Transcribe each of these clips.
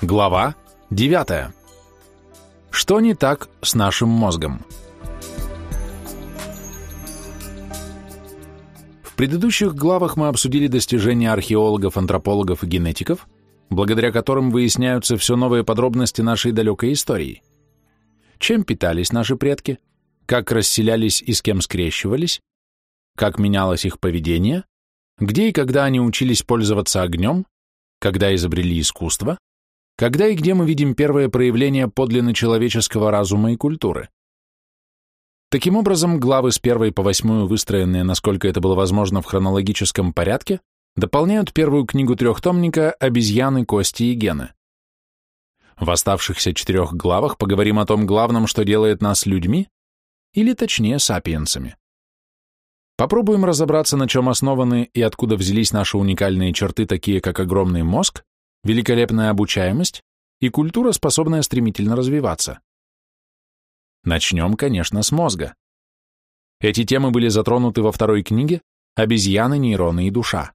Глава 9. Что не так с нашим мозгом? В предыдущих главах мы обсудили достижения археологов, антропологов и генетиков, благодаря которым выясняются все новые подробности нашей далекой истории. Чем питались наши предки, как расселялись и с кем скрещивались, как менялось их поведение, где и когда они учились пользоваться огнем, когда изобрели искусство, когда и где мы видим первое проявление подлинно человеческого разума и культуры? Таким образом, главы с первой по восьмую, выстроенные, насколько это было возможно, в хронологическом порядке, дополняют первую книгу трехтомника «Обезьяны, кости и гены». В оставшихся четырех главах поговорим о том главном, что делает нас людьми, или точнее сапиенсами. Попробуем разобраться, на чем основаны и откуда взялись наши уникальные черты, такие как огромный мозг, великолепная обучаемость и культура, способная стремительно развиваться. Начнем, конечно, с мозга. Эти темы были затронуты во второй книге «Обезьяны, нейроны и душа».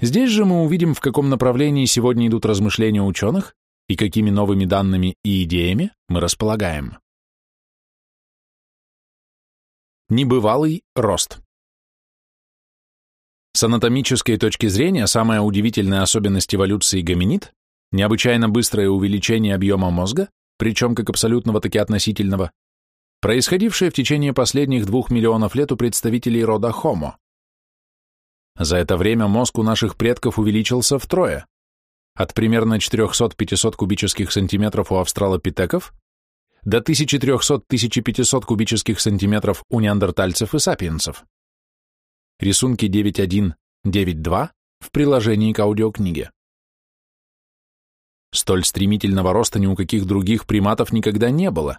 Здесь же мы увидим, в каком направлении сегодня идут размышления ученых и какими новыми данными и идеями мы располагаем. Небывалый рост. С анатомической точки зрения самая удивительная особенность эволюции гоминид – необычайно быстрое увеличение объема мозга, причем как абсолютного, так и относительного, происходившее в течение последних двух миллионов лет у представителей рода Homo. За это время мозг у наших предков увеличился втрое, от примерно 400-500 кубических сантиметров у австралопитеков до 1300-1500 кубических сантиметров у неандертальцев и сапиенсов рисунки 9.1, 9.2 в приложении к аудиокниге. Столь стремительного роста ни у каких других приматов никогда не было,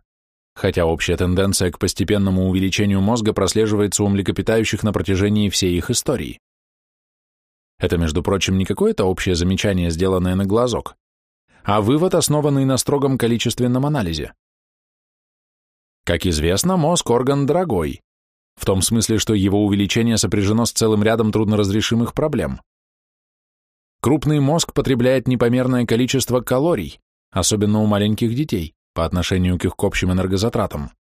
хотя общая тенденция к постепенному увеличению мозга прослеживается у млекопитающих на протяжении всей их истории. Это, между прочим, не какое-то общее замечание, сделанное на глазок, а вывод, основанный на строгом количественном анализе. Как известно, мозг – орган дорогой, в том смысле, что его увеличение сопряжено с целым рядом трудноразрешимых проблем. Крупный мозг потребляет непомерное количество калорий, особенно у маленьких детей, по отношению к их общим энергозатратам.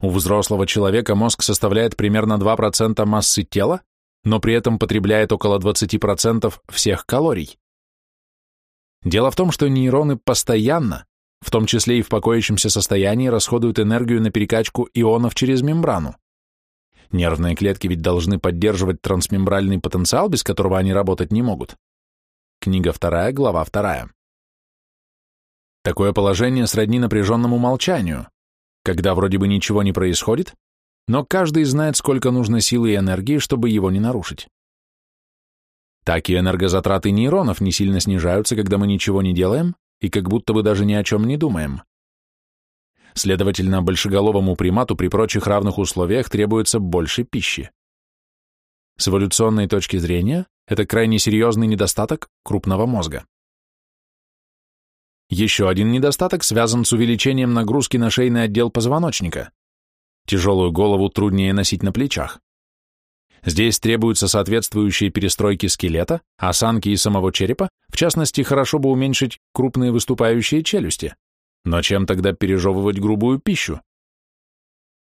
У взрослого человека мозг составляет примерно 2% массы тела, но при этом потребляет около 20% всех калорий. Дело в том, что нейроны постоянно, в том числе и в покоящемся состоянии, расходуют энергию на перекачку ионов через мембрану. Нервные клетки ведь должны поддерживать трансмембральный потенциал, без которого они работать не могут. Книга 2, глава 2. Такое положение сродни напряженному молчанию, когда вроде бы ничего не происходит, но каждый знает, сколько нужно силы и энергии, чтобы его не нарушить. Так и энергозатраты нейронов не сильно снижаются, когда мы ничего не делаем, и как будто бы даже ни о чем не думаем. Следовательно, большеголовому примату при прочих равных условиях требуется больше пищи. С эволюционной точки зрения, это крайне серьезный недостаток крупного мозга. Еще один недостаток связан с увеличением нагрузки на шейный отдел позвоночника. Тяжелую голову труднее носить на плечах. Здесь требуются соответствующие перестройки скелета, осанки и самого черепа, в частности, хорошо бы уменьшить крупные выступающие челюсти. Но чем тогда пережевывать грубую пищу?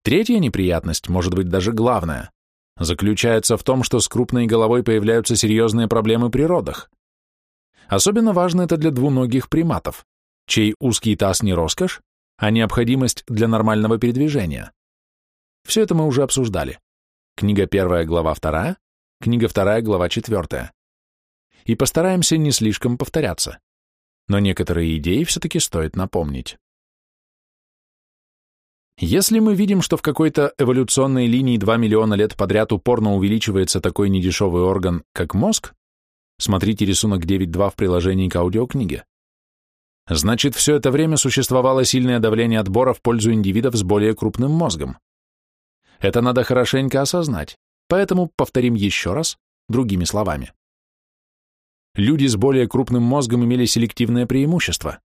Третья неприятность, может быть даже главная, заключается в том, что с крупной головой появляются серьезные проблемы при родах. Особенно важно это для двуногих приматов, чей узкий таз не роскошь, а необходимость для нормального передвижения. Все это мы уже обсуждали. Книга 1, глава 2, книга 2, глава 4. И постараемся не слишком повторяться. Но некоторые идеи все-таки стоит напомнить. Если мы видим, что в какой-то эволюционной линии 2 миллиона лет подряд упорно увеличивается такой недешевый орган, как мозг, смотрите рисунок 9.2 в приложении к аудиокниге, значит, все это время существовало сильное давление отбора в пользу индивидов с более крупным мозгом. Это надо хорошенько осознать, поэтому повторим еще раз, другими словами. Люди с более крупным мозгом имели селективное преимущество.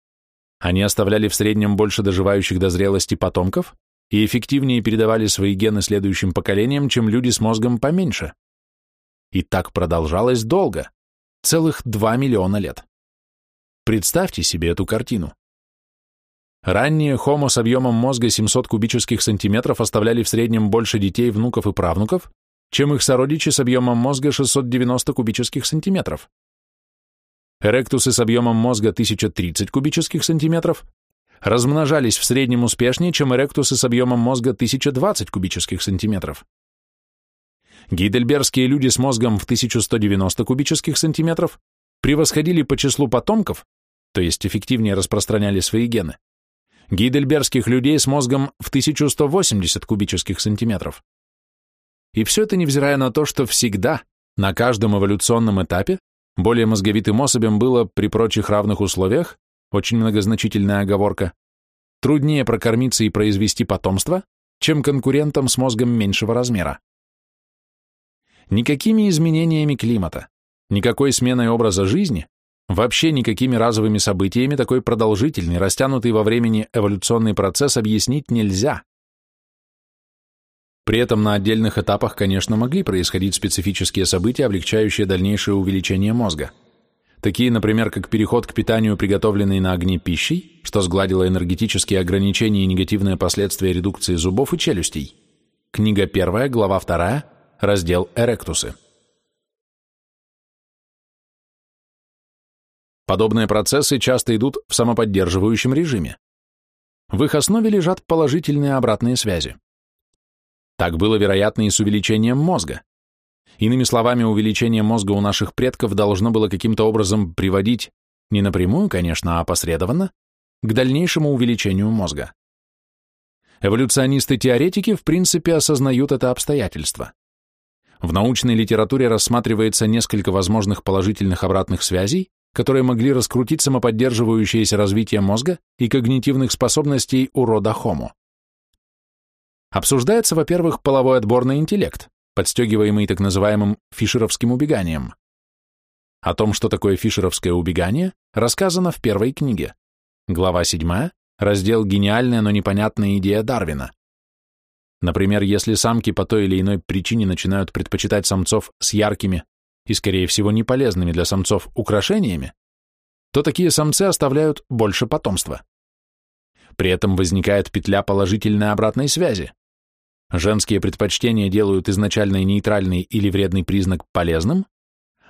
Они оставляли в среднем больше доживающих до зрелости потомков и эффективнее передавали свои гены следующим поколениям, чем люди с мозгом поменьше. И так продолжалось долго, целых 2 миллиона лет. Представьте себе эту картину. Ранние хомо с объемом мозга 700 кубических сантиметров оставляли в среднем больше детей, внуков и правнуков, чем их сородичи с объемом мозга 690 кубических сантиметров. Эректусы с объемом мозга 1030 кубических сантиметров размножались в среднем успешнее, чем эректусы с объемом мозга 1020 кубических сантиметров. Гейдельбергские люди с мозгом в 1190 кубических сантиметров превосходили по числу потомков, то есть эффективнее распространяли свои гены, гейдельбергских людей с мозгом в 1180 кубических сантиметров. И все это невзирая на то, что всегда, на каждом эволюционном этапе, более мозговитым особям было при прочих равных условиях, очень многозначительная оговорка, труднее прокормиться и произвести потомство, чем конкурентам с мозгом меньшего размера. Никакими изменениями климата, никакой сменой образа жизни, вообще никакими разовыми событиями такой продолжительный, растянутый во времени эволюционный процесс объяснить нельзя. При этом на отдельных этапах, конечно, могли происходить специфические события, облегчающие дальнейшее увеличение мозга. Такие, например, как переход к питанию, приготовленной на огне пищей, что сгладило энергетические ограничения и негативные последствия редукции зубов и челюстей. Книга 1, глава 2, раздел «Эректусы». Подобные процессы часто идут в самоподдерживающем режиме. В их основе лежат положительные обратные связи. Так было, вероятно, и с увеличением мозга. Иными словами, увеличение мозга у наших предков должно было каким-то образом приводить, не напрямую, конечно, а опосредованно, к дальнейшему увеличению мозга. Эволюционисты-теоретики в принципе осознают это обстоятельство. В научной литературе рассматривается несколько возможных положительных обратных связей, которые могли раскрутить самоподдерживающееся развитие мозга и когнитивных способностей у рода Homo. Обсуждается, во-первых, половой отбор на интеллект, подстегиваемый так называемым фишеровским убеганием. О том, что такое фишеровское убегание, рассказано в первой книге. Глава 7, раздел «Гениальная, но непонятная идея Дарвина». Например, если самки по той или иной причине начинают предпочитать самцов с яркими и, скорее всего, неполезными для самцов украшениями, то такие самцы оставляют больше потомства. При этом возникает петля положительной обратной связи. Женские предпочтения делают изначально нейтральный или вредный признак полезным,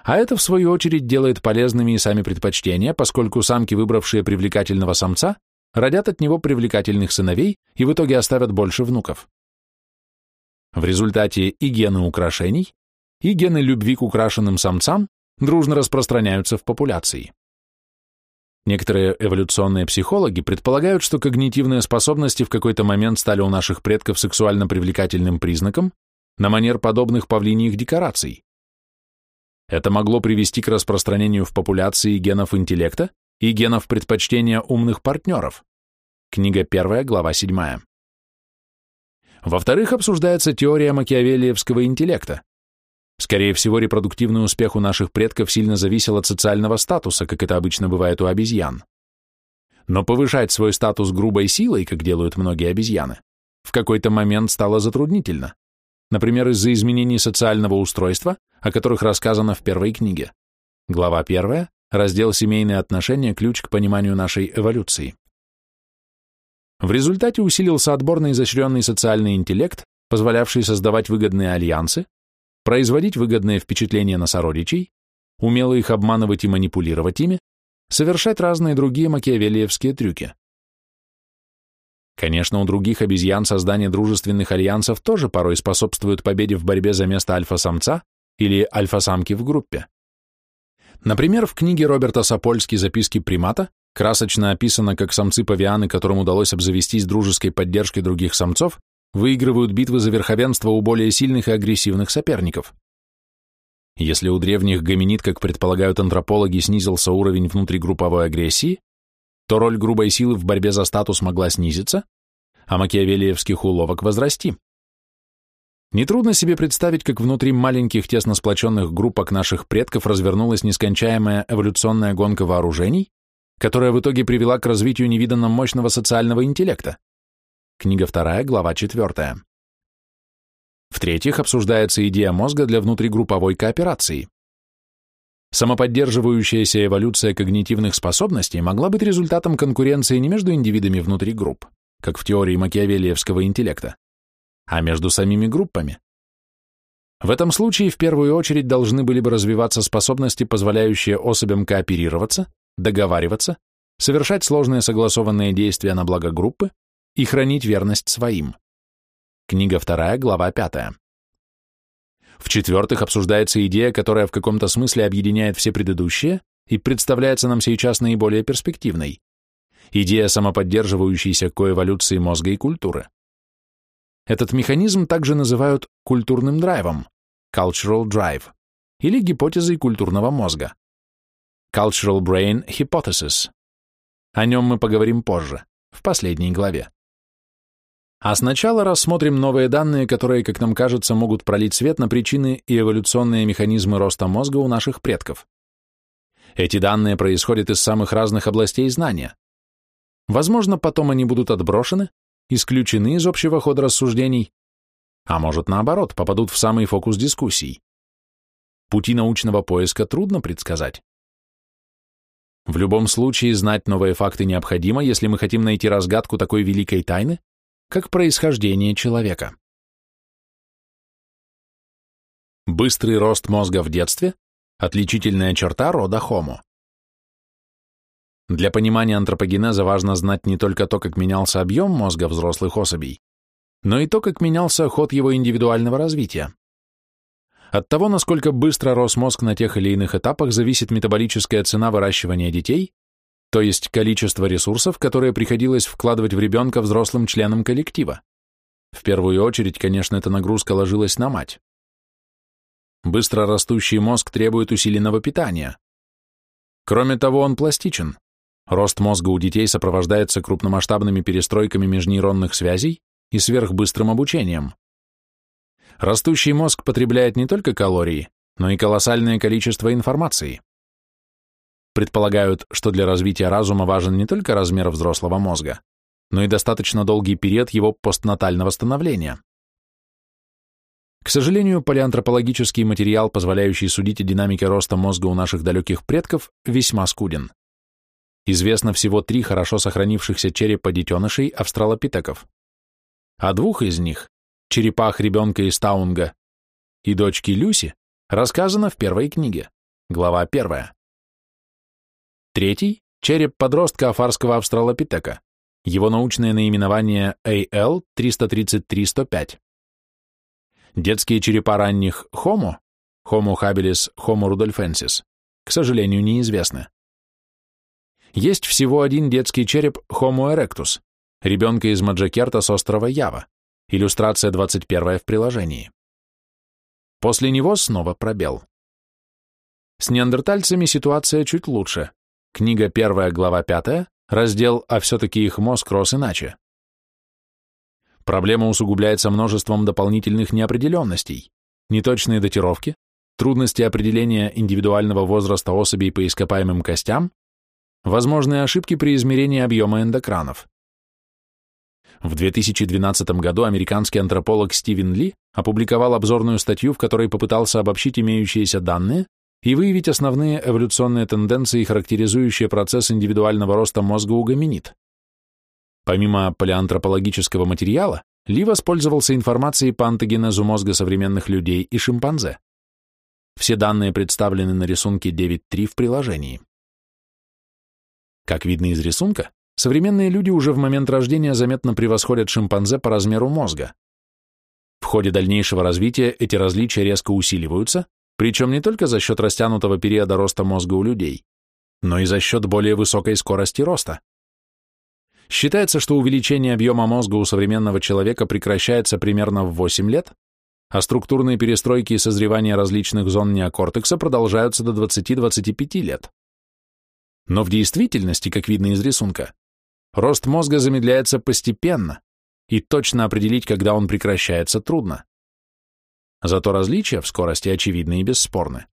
а это, в свою очередь, делает полезными и сами предпочтения, поскольку самки, выбравшие привлекательного самца, родят от него привлекательных сыновей и в итоге оставят больше внуков. В результате и гены украшений, и гены любви к украшенным самцам дружно распространяются в популяции. Некоторые эволюционные психологи предполагают, что когнитивные способности в какой-то момент стали у наших предков сексуально привлекательным признаком на манер подобных павлиньих декораций. Это могло привести к распространению в популяции генов интеллекта и генов предпочтения умных партнеров. Книга 1, глава 7. Во-вторых, обсуждается теория макиавеллиевского интеллекта, Скорее всего, репродуктивный успех у наших предков сильно зависел от социального статуса, как это обычно бывает у обезьян. Но повышать свой статус грубой силой, как делают многие обезьяны, в какой-то момент стало затруднительно. Например, из-за изменений социального устройства, о которых рассказано в первой книге. Глава 1, раздел «Семейные отношения. Ключ к пониманию нашей эволюции». В результате усилился отборный изощренный социальный интеллект, позволявший создавать выгодные альянсы, производить выгодное впечатление на сородичей, умело их обманывать и манипулировать ими, совершать разные другие макиавеллиевские трюки. Конечно, у других обезьян создание дружественных альянсов тоже порой способствует победе в борьбе за место альфа-самца или альфа-самки в группе. Например, в книге Роберта Сапольски «Записки примата» красочно описано, как самцы-павианы, которым удалось обзавестись дружеской поддержкой других самцов, выигрывают битвы за верховенство у более сильных и агрессивных соперников. Если у древних гоминид, как предполагают антропологи, снизился уровень внутригрупповой агрессии, то роль грубой силы в борьбе за статус могла снизиться, а макиавелиевских уловок возрасти. Нетрудно себе представить, как внутри маленьких тесно сплоченных группок наших предков развернулась нескончаемая эволюционная гонка вооружений, которая в итоге привела к развитию невиданно мощного социального интеллекта. Книга 2, глава 4. В-третьих, обсуждается идея мозга для внутригрупповой кооперации. Самоподдерживающаяся эволюция когнитивных способностей могла быть результатом конкуренции не между индивидами внутри групп, как в теории макиавеллиевского интеллекта, а между самими группами. В этом случае в первую очередь должны были бы развиваться способности, позволяющие особям кооперироваться, договариваться, совершать сложные согласованные действия на благо группы и хранить верность своим. Книга 2, глава 5. В-четвертых, обсуждается идея, которая в каком-то смысле объединяет все предыдущие и представляется нам сейчас наиболее перспективной. Идея самоподдерживающейся коэволюции мозга и культуры. Этот механизм также называют культурным драйвом, cultural drive, или гипотезой культурного мозга. Cultural Brain Hypothesis. О нем мы поговорим позже, в последней главе. А сначала рассмотрим новые данные, которые, как нам кажется, могут пролить свет на причины и эволюционные механизмы роста мозга у наших предков. Эти данные происходят из самых разных областей знания. Возможно, потом они будут отброшены, исключены из общего хода рассуждений, а может, наоборот, попадут в самый фокус дискуссий. Пути научного поиска трудно предсказать. В любом случае, знать новые факты необходимо, если мы хотим найти разгадку такой великой тайны, как происхождение человека. Быстрый рост мозга в детстве – отличительная черта рода Homo. Для понимания антропогенеза важно знать не только то, как менялся объем мозга взрослых особей, но и то, как менялся ход его индивидуального развития. От того, насколько быстро рос мозг на тех или иных этапах, зависит метаболическая цена выращивания детей то есть количество ресурсов, которые приходилось вкладывать в ребенка взрослым членам коллектива. В первую очередь, конечно, эта нагрузка ложилась на мать. Быстро растущий мозг требует усиленного питания. Кроме того, он пластичен. Рост мозга у детей сопровождается крупномасштабными перестройками межнейронных связей и сверхбыстрым обучением. Растущий мозг потребляет не только калории, но и колоссальное количество информации. Предполагают, что для развития разума важен не только размер взрослого мозга, но и достаточно долгий период его постнатального становления. К сожалению, палеантропологический материал, позволяющий судить о динамике роста мозга у наших далеких предков, весьма скуден. Известно всего три хорошо сохранившихся черепа детенышей австралопитеков. О двух из них, черепах ребенка из Таунга и дочки Люси, рассказано в первой книге, глава первая. Третий – череп подростка афарского австралопитека. Его научное наименование AL-333-105. Детские черепа ранних Homo, Homo habilis, Homo rudolfensis, к сожалению, неизвестны. Есть всего один детский череп Homo erectus, ребенка из Маджакерта с острова Ява, иллюстрация 21 в приложении. После него снова пробел. С неандертальцами ситуация чуть лучше. Книга 1, глава 5, раздел «А все-таки их мозг рос иначе». Проблема усугубляется множеством дополнительных неопределенностей, неточные датировки, трудности определения индивидуального возраста особей по ископаемым костям, возможные ошибки при измерении объема эндокранов. В 2012 году американский антрополог Стивен Ли опубликовал обзорную статью, в которой попытался обобщить имеющиеся данные и выявить основные эволюционные тенденции, характеризующие процесс индивидуального роста мозга у гоминид. Помимо палеантропологического материала, Ли воспользовался информацией по антогенезу мозга современных людей и шимпанзе. Все данные представлены на рисунке 9.3 в приложении. Как видно из рисунка, современные люди уже в момент рождения заметно превосходят шимпанзе по размеру мозга. В ходе дальнейшего развития эти различия резко усиливаются, причем не только за счет растянутого периода роста мозга у людей, но и за счет более высокой скорости роста. Считается, что увеличение объема мозга у современного человека прекращается примерно в 8 лет, а структурные перестройки и созревание различных зон неокортекса продолжаются до 20-25 лет. Но в действительности, как видно из рисунка, рост мозга замедляется постепенно, и точно определить, когда он прекращается, трудно. Зато различия в скорости очевидны и бесспорны.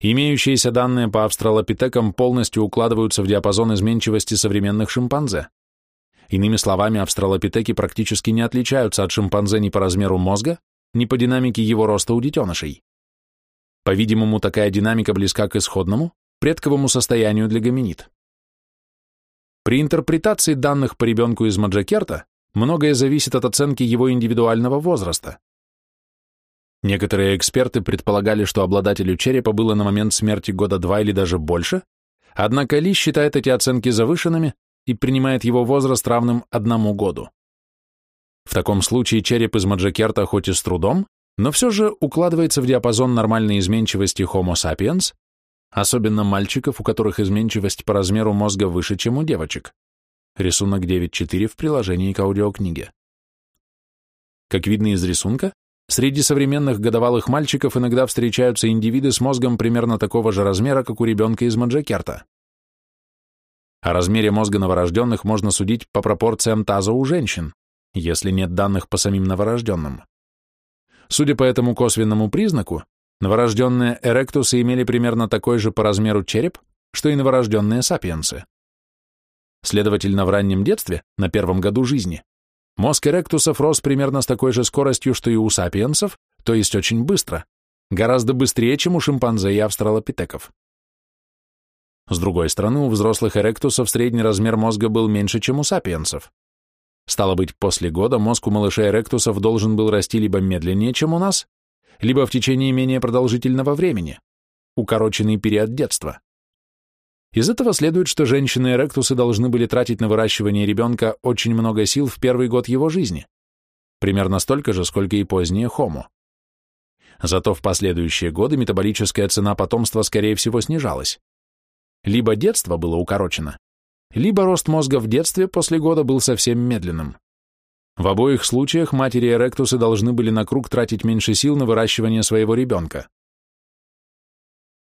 Имеющиеся данные по австралопитекам полностью укладываются в диапазон изменчивости современных шимпанзе. Иными словами, австралопитеки практически не отличаются от шимпанзе ни по размеру мозга, ни по динамике его роста у детенышей. По-видимому, такая динамика близка к исходному, предковому состоянию для гоминид. При интерпретации данных по ребенку из Маджакерта многое зависит от оценки его индивидуального возраста. Некоторые эксперты предполагали, что обладателю черепа было на момент смерти года два или даже больше, однако Ли считает эти оценки завышенными и принимает его возраст равным одному году. В таком случае череп из Маджакерта хоть и с трудом, но все же укладывается в диапазон нормальной изменчивости Homo sapiens, особенно мальчиков, у которых изменчивость по размеру мозга выше, чем у девочек. Рисунок 9.4 в приложении к аудиокниге. Как видно из рисунка, среди современных годовалых мальчиков иногда встречаются индивиды с мозгом примерно такого же размера, как у ребенка из Маджакерта. О размере мозга новорожденных можно судить по пропорциям таза у женщин, если нет данных по самим новорожденным. Судя по этому косвенному признаку, новорожденные эректусы имели примерно такой же по размеру череп, что и новорожденные сапиенсы. Следовательно, в раннем детстве, на первом году жизни, мозг эректусов рос примерно с такой же скоростью, что и у сапиенсов, то есть очень быстро, гораздо быстрее, чем у шимпанзе и австралопитеков. С другой стороны, у взрослых эректусов средний размер мозга был меньше, чем у сапиенсов. Стало быть, после года мозг у малышей эректусов должен был расти либо медленнее, чем у нас, либо в течение менее продолжительного времени, укороченный период детства. Из этого следует, что женщины-эректусы должны были тратить на выращивание ребенка очень много сил в первый год его жизни, примерно столько же, сколько и поздние хомо. Зато в последующие годы метаболическая цена потомства, скорее всего, снижалась. Либо детство было укорочено, либо рост мозга в детстве после года был совсем медленным. В обоих случаях матери эректусы должны были на круг тратить меньше сил на выращивание своего ребенка.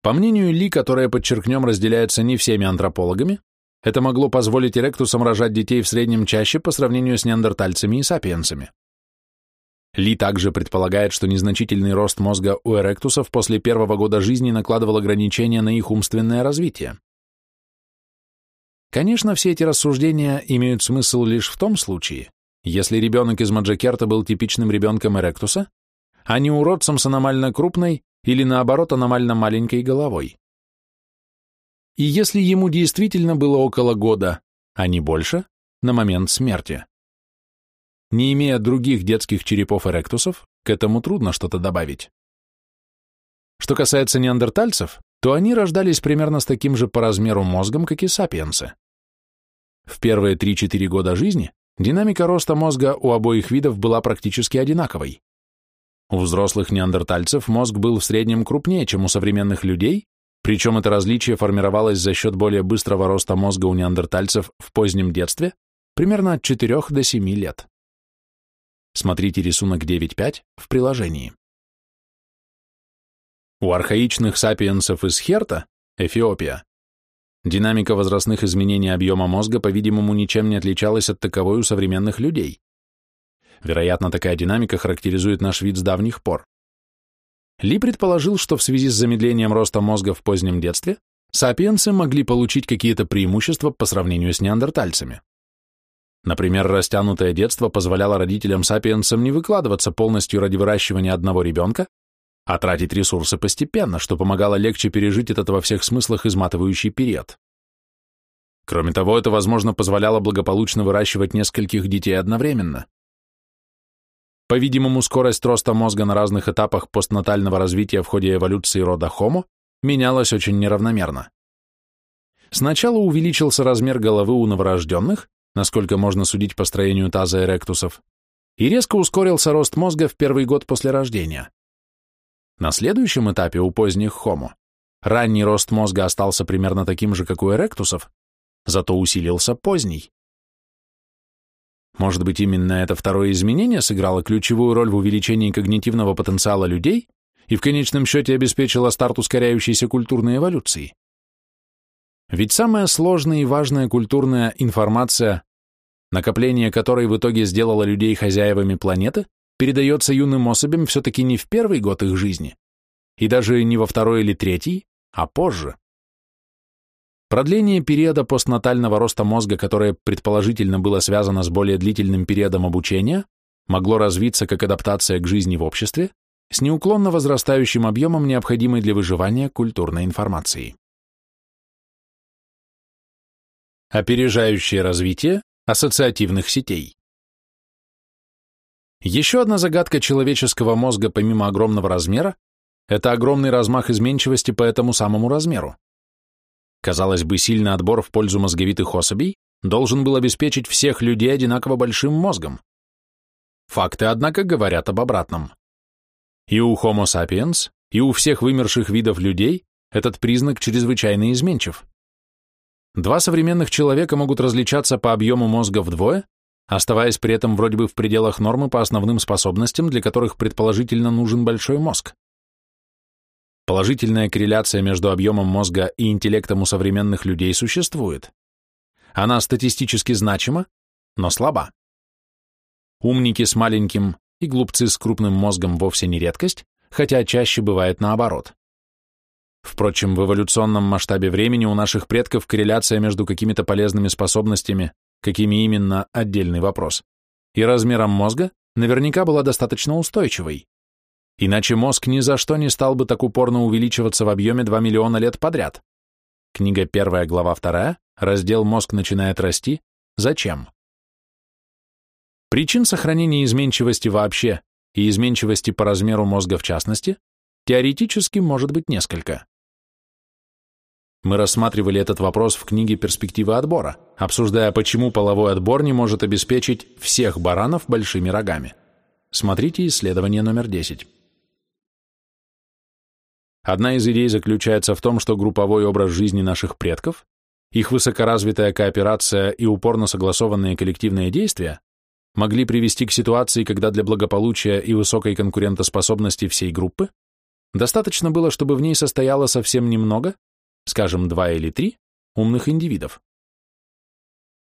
По мнению Ли, которое, подчеркнем, разделяется не всеми антропологами, это могло позволить эректусам рожать детей в среднем чаще по сравнению с неандертальцами и сапиенсами. Ли также предполагает, что незначительный рост мозга у эректусов после первого года жизни накладывал ограничения на их умственное развитие. Конечно, все эти рассуждения имеют смысл лишь в том случае, если ребенок из Маджакерта был типичным ребенком Эректуса, а не уродцем с аномально крупной или, наоборот, аномально маленькой головой. И если ему действительно было около года, а не больше, на момент смерти. Не имея других детских черепов эректусов, к этому трудно что-то добавить. Что касается неандертальцев, то они рождались примерно с таким же по размеру мозгом, как и сапиенсы. В первые 3-4 года жизни динамика роста мозга у обоих видов была практически одинаковой. У взрослых неандертальцев мозг был в среднем крупнее, чем у современных людей, причем это различие формировалось за счет более быстрого роста мозга у неандертальцев в позднем детстве, примерно от 4 до 7 лет. Смотрите рисунок 9.5 в приложении. У архаичных сапиенсов из Херта, Эфиопия, Динамика возрастных изменений объема мозга, по-видимому, ничем не отличалась от таковой у современных людей. Вероятно, такая динамика характеризует наш вид с давних пор. Ли предположил, что в связи с замедлением роста мозга в позднем детстве сапиенсы могли получить какие-то преимущества по сравнению с неандертальцами. Например, растянутое детство позволяло родителям-сапиенсам не выкладываться полностью ради выращивания одного ребенка, а тратить ресурсы постепенно, что помогало легче пережить этот во всех смыслах изматывающий период. Кроме того, это, возможно, позволяло благополучно выращивать нескольких детей одновременно. По-видимому, скорость роста мозга на разных этапах постнатального развития в ходе эволюции рода Homo менялась очень неравномерно. Сначала увеличился размер головы у новорожденных, насколько можно судить по строению таза эректусов, и резко ускорился рост мозга в первый год после рождения. На следующем этапе у поздних хомо ранний рост мозга остался примерно таким же, как у эректусов, зато усилился поздний. Может быть, именно это второе изменение сыграло ключевую роль в увеличении когнитивного потенциала людей и в конечном счете обеспечило старт ускоряющейся культурной эволюции? Ведь самая сложная и важная культурная информация, накопление которой в итоге сделало людей хозяевами планеты, передается юным особям все-таки не в первый год их жизни, и даже не во второй или третий, а позже. Продление периода постнатального роста мозга, которое предположительно было связано с более длительным периодом обучения, могло развиться как адаптация к жизни в обществе с неуклонно возрастающим объемом необходимой для выживания культурной информации. Опережающее развитие ассоциативных сетей. Еще одна загадка человеческого мозга помимо огромного размера – это огромный размах изменчивости по этому самому размеру. Казалось бы, сильный отбор в пользу мозговитых особей должен был обеспечить всех людей одинаково большим мозгом. Факты, однако, говорят об обратном. И у Homo sapiens, и у всех вымерших видов людей этот признак чрезвычайно изменчив. Два современных человека могут различаться по объему мозга вдвое, оставаясь при этом вроде бы в пределах нормы по основным способностям, для которых предположительно нужен большой мозг. Положительная корреляция между объемом мозга и интеллектом у современных людей существует. Она статистически значима, но слаба. Умники с маленьким и глупцы с крупным мозгом вовсе не редкость, хотя чаще бывает наоборот. Впрочем, в эволюционном масштабе времени у наших предков корреляция между какими-то полезными способностями, какими именно – отдельный вопрос, и размером мозга наверняка была достаточно устойчивой. Иначе мозг ни за что не стал бы так упорно увеличиваться в объеме 2 миллиона лет подряд. Книга 1, глава 2, раздел «Мозг начинает расти. Зачем?». Причин сохранения изменчивости вообще и изменчивости по размеру мозга в частности теоретически может быть несколько. Мы рассматривали этот вопрос в книге «Перспективы отбора», обсуждая, почему половой отбор не может обеспечить всех баранов большими рогами. Смотрите исследование номер 10. Одна из идей заключается в том, что групповой образ жизни наших предков, их высокоразвитая кооперация и упорно согласованные коллективные действия могли привести к ситуации, когда для благополучия и высокой конкурентоспособности всей группы достаточно было, чтобы в ней состояло совсем немного, скажем, два или три, умных индивидов.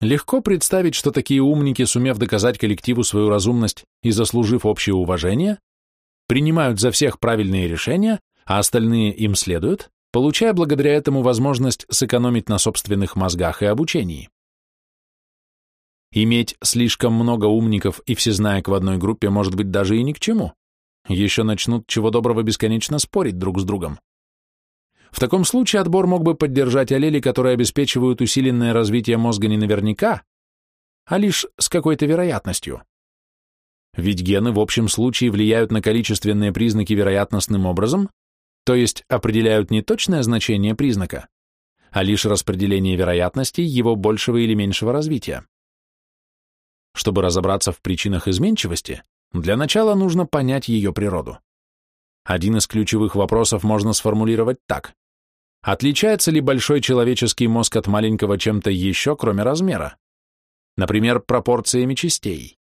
Легко представить, что такие умники, сумев доказать коллективу свою разумность и заслужив общее уважение, принимают за всех правильные решения, а остальные им следуют, получая благодаря этому возможность сэкономить на собственных мозгах и обучении. Иметь слишком много умников и всезнаек в одной группе может быть даже и ни к чему. Еще начнут чего доброго бесконечно спорить друг с другом. В таком случае отбор мог бы поддержать аллели, которые обеспечивают усиленное развитие мозга не наверняка, а лишь с какой-то вероятностью. Ведь гены в общем случае влияют на количественные признаки вероятностным образом, то есть определяют не точное значение признака, а лишь распределение вероятностей его большего или меньшего развития. Чтобы разобраться в причинах изменчивости, для начала нужно понять ее природу. Один из ключевых вопросов можно сформулировать так. Отличается ли большой человеческий мозг от маленького чем-то еще, кроме размера? Например, пропорциями частей.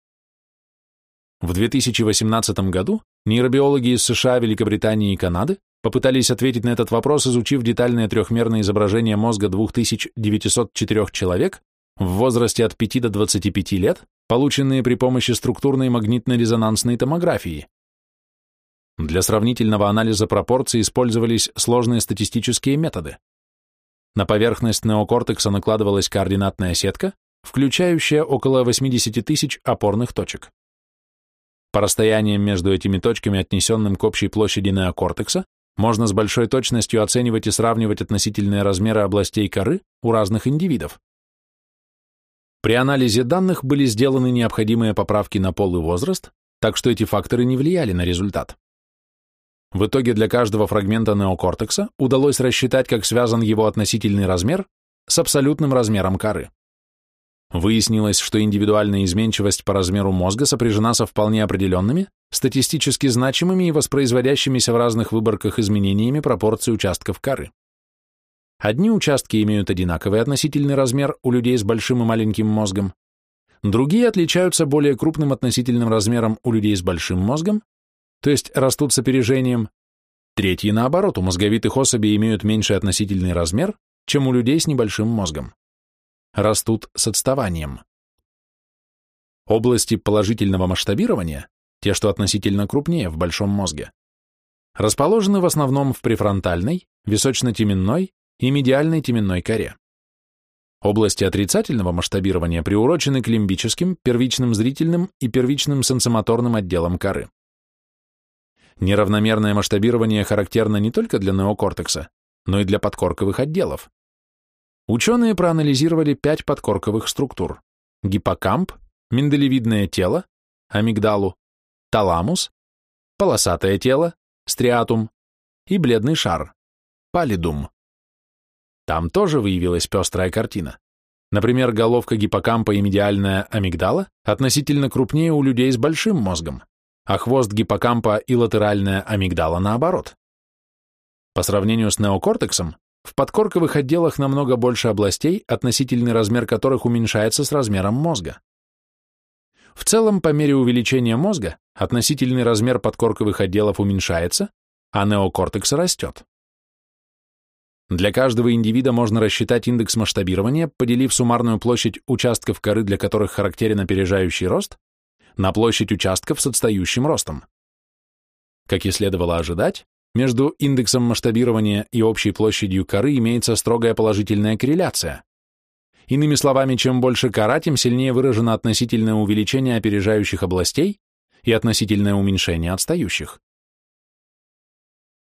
В 2018 году нейробиологи из США, Великобритании и Канады попытались ответить на этот вопрос, изучив детальное трехмерное изображение мозга 2904 человек в возрасте от 5 до 25 лет, полученные при помощи структурной магнитно-резонансной томографии. Для сравнительного анализа пропорций использовались сложные статистические методы. На поверхность неокортекса накладывалась координатная сетка, включающая около 80 тысяч опорных точек. По расстояниям между этими точками, отнесенным к общей площади неокортекса, можно с большой точностью оценивать и сравнивать относительные размеры областей коры у разных индивидов. При анализе данных были сделаны необходимые поправки на пол и возраст, так что эти факторы не влияли на результат. В итоге для каждого фрагмента неокортекса удалось рассчитать, как связан его относительный размер с абсолютным размером коры. Выяснилось, что индивидуальная изменчивость по размеру мозга сопряжена со вполне определенными, статистически значимыми и воспроизводящимися в разных выборках изменениями пропорций участков коры. Одни участки имеют одинаковый относительный размер у людей с большим и маленьким мозгом, другие отличаются более крупным относительным размером у людей с большим мозгом, то есть растут с опережением. Третьи, наоборот, у мозговитых особей имеют меньший относительный размер, чем у людей с небольшим мозгом. Растут с отставанием. Области положительного масштабирования, те, что относительно крупнее в большом мозге, расположены в основном в префронтальной, височно-теменной и медиальной теменной коре. Области отрицательного масштабирования приурочены к лимбическим, первичным зрительным и первичным сенсомоторным отделам коры. Неравномерное масштабирование характерно не только для неокортекса, но и для подкорковых отделов. Ученые проанализировали пять подкорковых структур – гиппокамп, миндалевидное тело, амигдалу, таламус, полосатое тело, стриатум и бледный шар, палидум. Там тоже выявилась пестрая картина. Например, головка гиппокампа и медиальная амигдала относительно крупнее у людей с большим мозгом, а хвост гиппокампа и латеральная амигдала наоборот. По сравнению с неокортексом, в подкорковых отделах намного больше областей, относительный размер которых уменьшается с размером мозга. В целом, по мере увеличения мозга, относительный размер подкорковых отделов уменьшается, а неокортекс растет. Для каждого индивида можно рассчитать индекс масштабирования, поделив суммарную площадь участков коры, для которых характерен опережающий рост, на площадь участков с отстающим ростом. Как и следовало ожидать, между индексом масштабирования и общей площадью коры имеется строгая положительная корреляция. Иными словами, чем больше кора, тем сильнее выражено относительное увеличение опережающих областей и относительное уменьшение отстающих.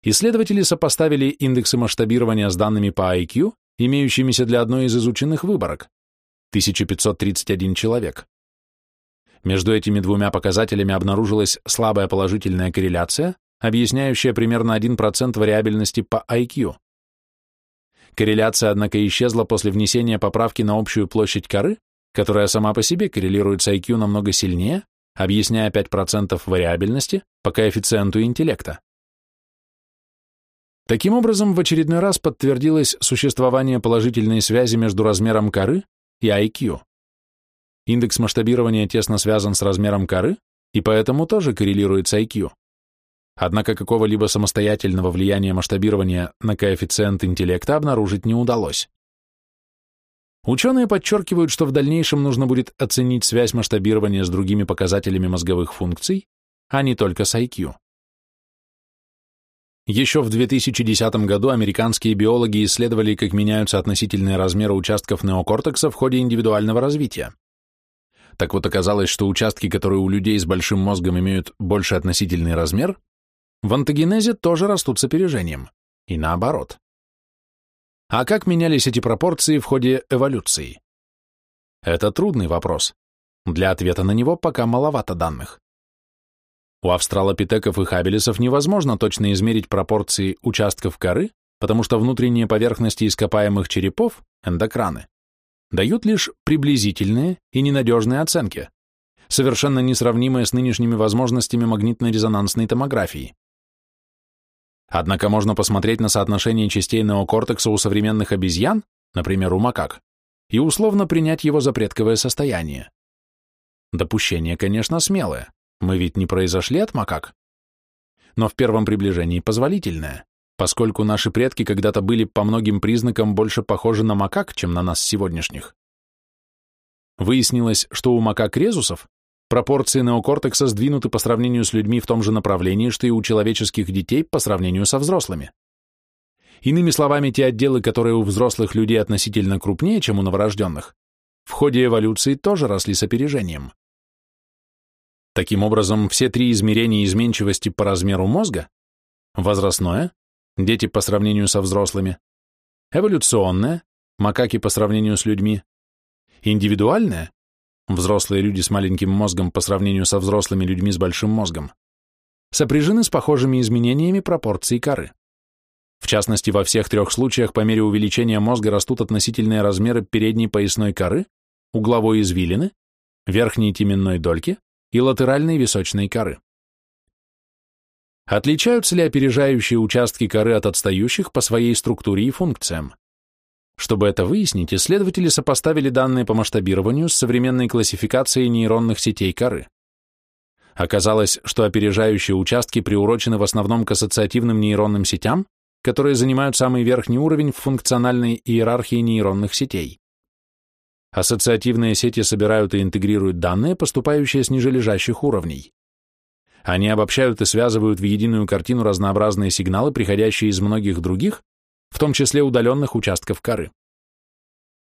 Исследователи сопоставили индексы масштабирования с данными по IQ, имеющимися для одной из изученных выборок – 1531 человек. Между этими двумя показателями обнаружилась слабая положительная корреляция, объясняющая примерно 1% вариабельности по IQ. Корреляция, однако, исчезла после внесения поправки на общую площадь коры, которая сама по себе коррелирует с IQ намного сильнее, объясняя 5% вариабельности по коэффициенту интеллекта. Таким образом, в очередной раз подтвердилось существование положительной связи между размером коры и IQ. Индекс масштабирования тесно связан с размером коры и поэтому тоже коррелирует с IQ. Однако какого-либо самостоятельного влияния масштабирования на коэффициент интеллекта обнаружить не удалось. Ученые подчеркивают, что в дальнейшем нужно будет оценить связь масштабирования с другими показателями мозговых функций, а не только с IQ. Еще в 2010 году американские биологи исследовали, как меняются относительные размеры участков неокортекса в ходе индивидуального развития. Так вот оказалось, что участки, которые у людей с большим мозгом имеют больше относительный размер, в антогенезе тоже растут с опережением, и наоборот. А как менялись эти пропорции в ходе эволюции? Это трудный вопрос. Для ответа на него пока маловато данных. У австралопитеков и хабелесов невозможно точно измерить пропорции участков коры, потому что внутренние поверхности ископаемых черепов, эндокраны, дают лишь приблизительные и ненадежные оценки, совершенно несравнимые с нынешними возможностями магнитно-резонансной томографии. Однако можно посмотреть на соотношение частей неокортекса у современных обезьян, например, у макак, и условно принять его за предковое состояние. Допущение, конечно, смелое, мы ведь не произошли от макак. Но в первом приближении позволительное поскольку наши предки когда-то были по многим признакам больше похожи на макак, чем на нас сегодняшних. Выяснилось, что у макак-резусов пропорции неокортекса сдвинуты по сравнению с людьми в том же направлении, что и у человеческих детей по сравнению со взрослыми. Иными словами, те отделы, которые у взрослых людей относительно крупнее, чем у новорожденных, в ходе эволюции тоже росли с опережением. Таким образом, все три измерения изменчивости по размеру мозга – возрастное, дети по сравнению со взрослыми, эволюционное, макаки по сравнению с людьми, индивидуальное, взрослые люди с маленьким мозгом по сравнению со взрослыми людьми с большим мозгом, сопряжены с похожими изменениями пропорций коры. В частности, во всех трех случаях по мере увеличения мозга растут относительные размеры передней поясной коры, угловой извилины, верхней теменной дольки и латеральной височной коры. Отличаются ли опережающие участки коры от отстающих по своей структуре и функциям? Чтобы это выяснить, исследователи сопоставили данные по масштабированию с современной классификацией нейронных сетей коры. Оказалось, что опережающие участки приурочены в основном к ассоциативным нейронным сетям, которые занимают самый верхний уровень в функциональной иерархии нейронных сетей. Ассоциативные сети собирают и интегрируют данные, поступающие с нижележащих уровней. Они обобщают и связывают в единую картину разнообразные сигналы, приходящие из многих других, в том числе удаленных участков коры.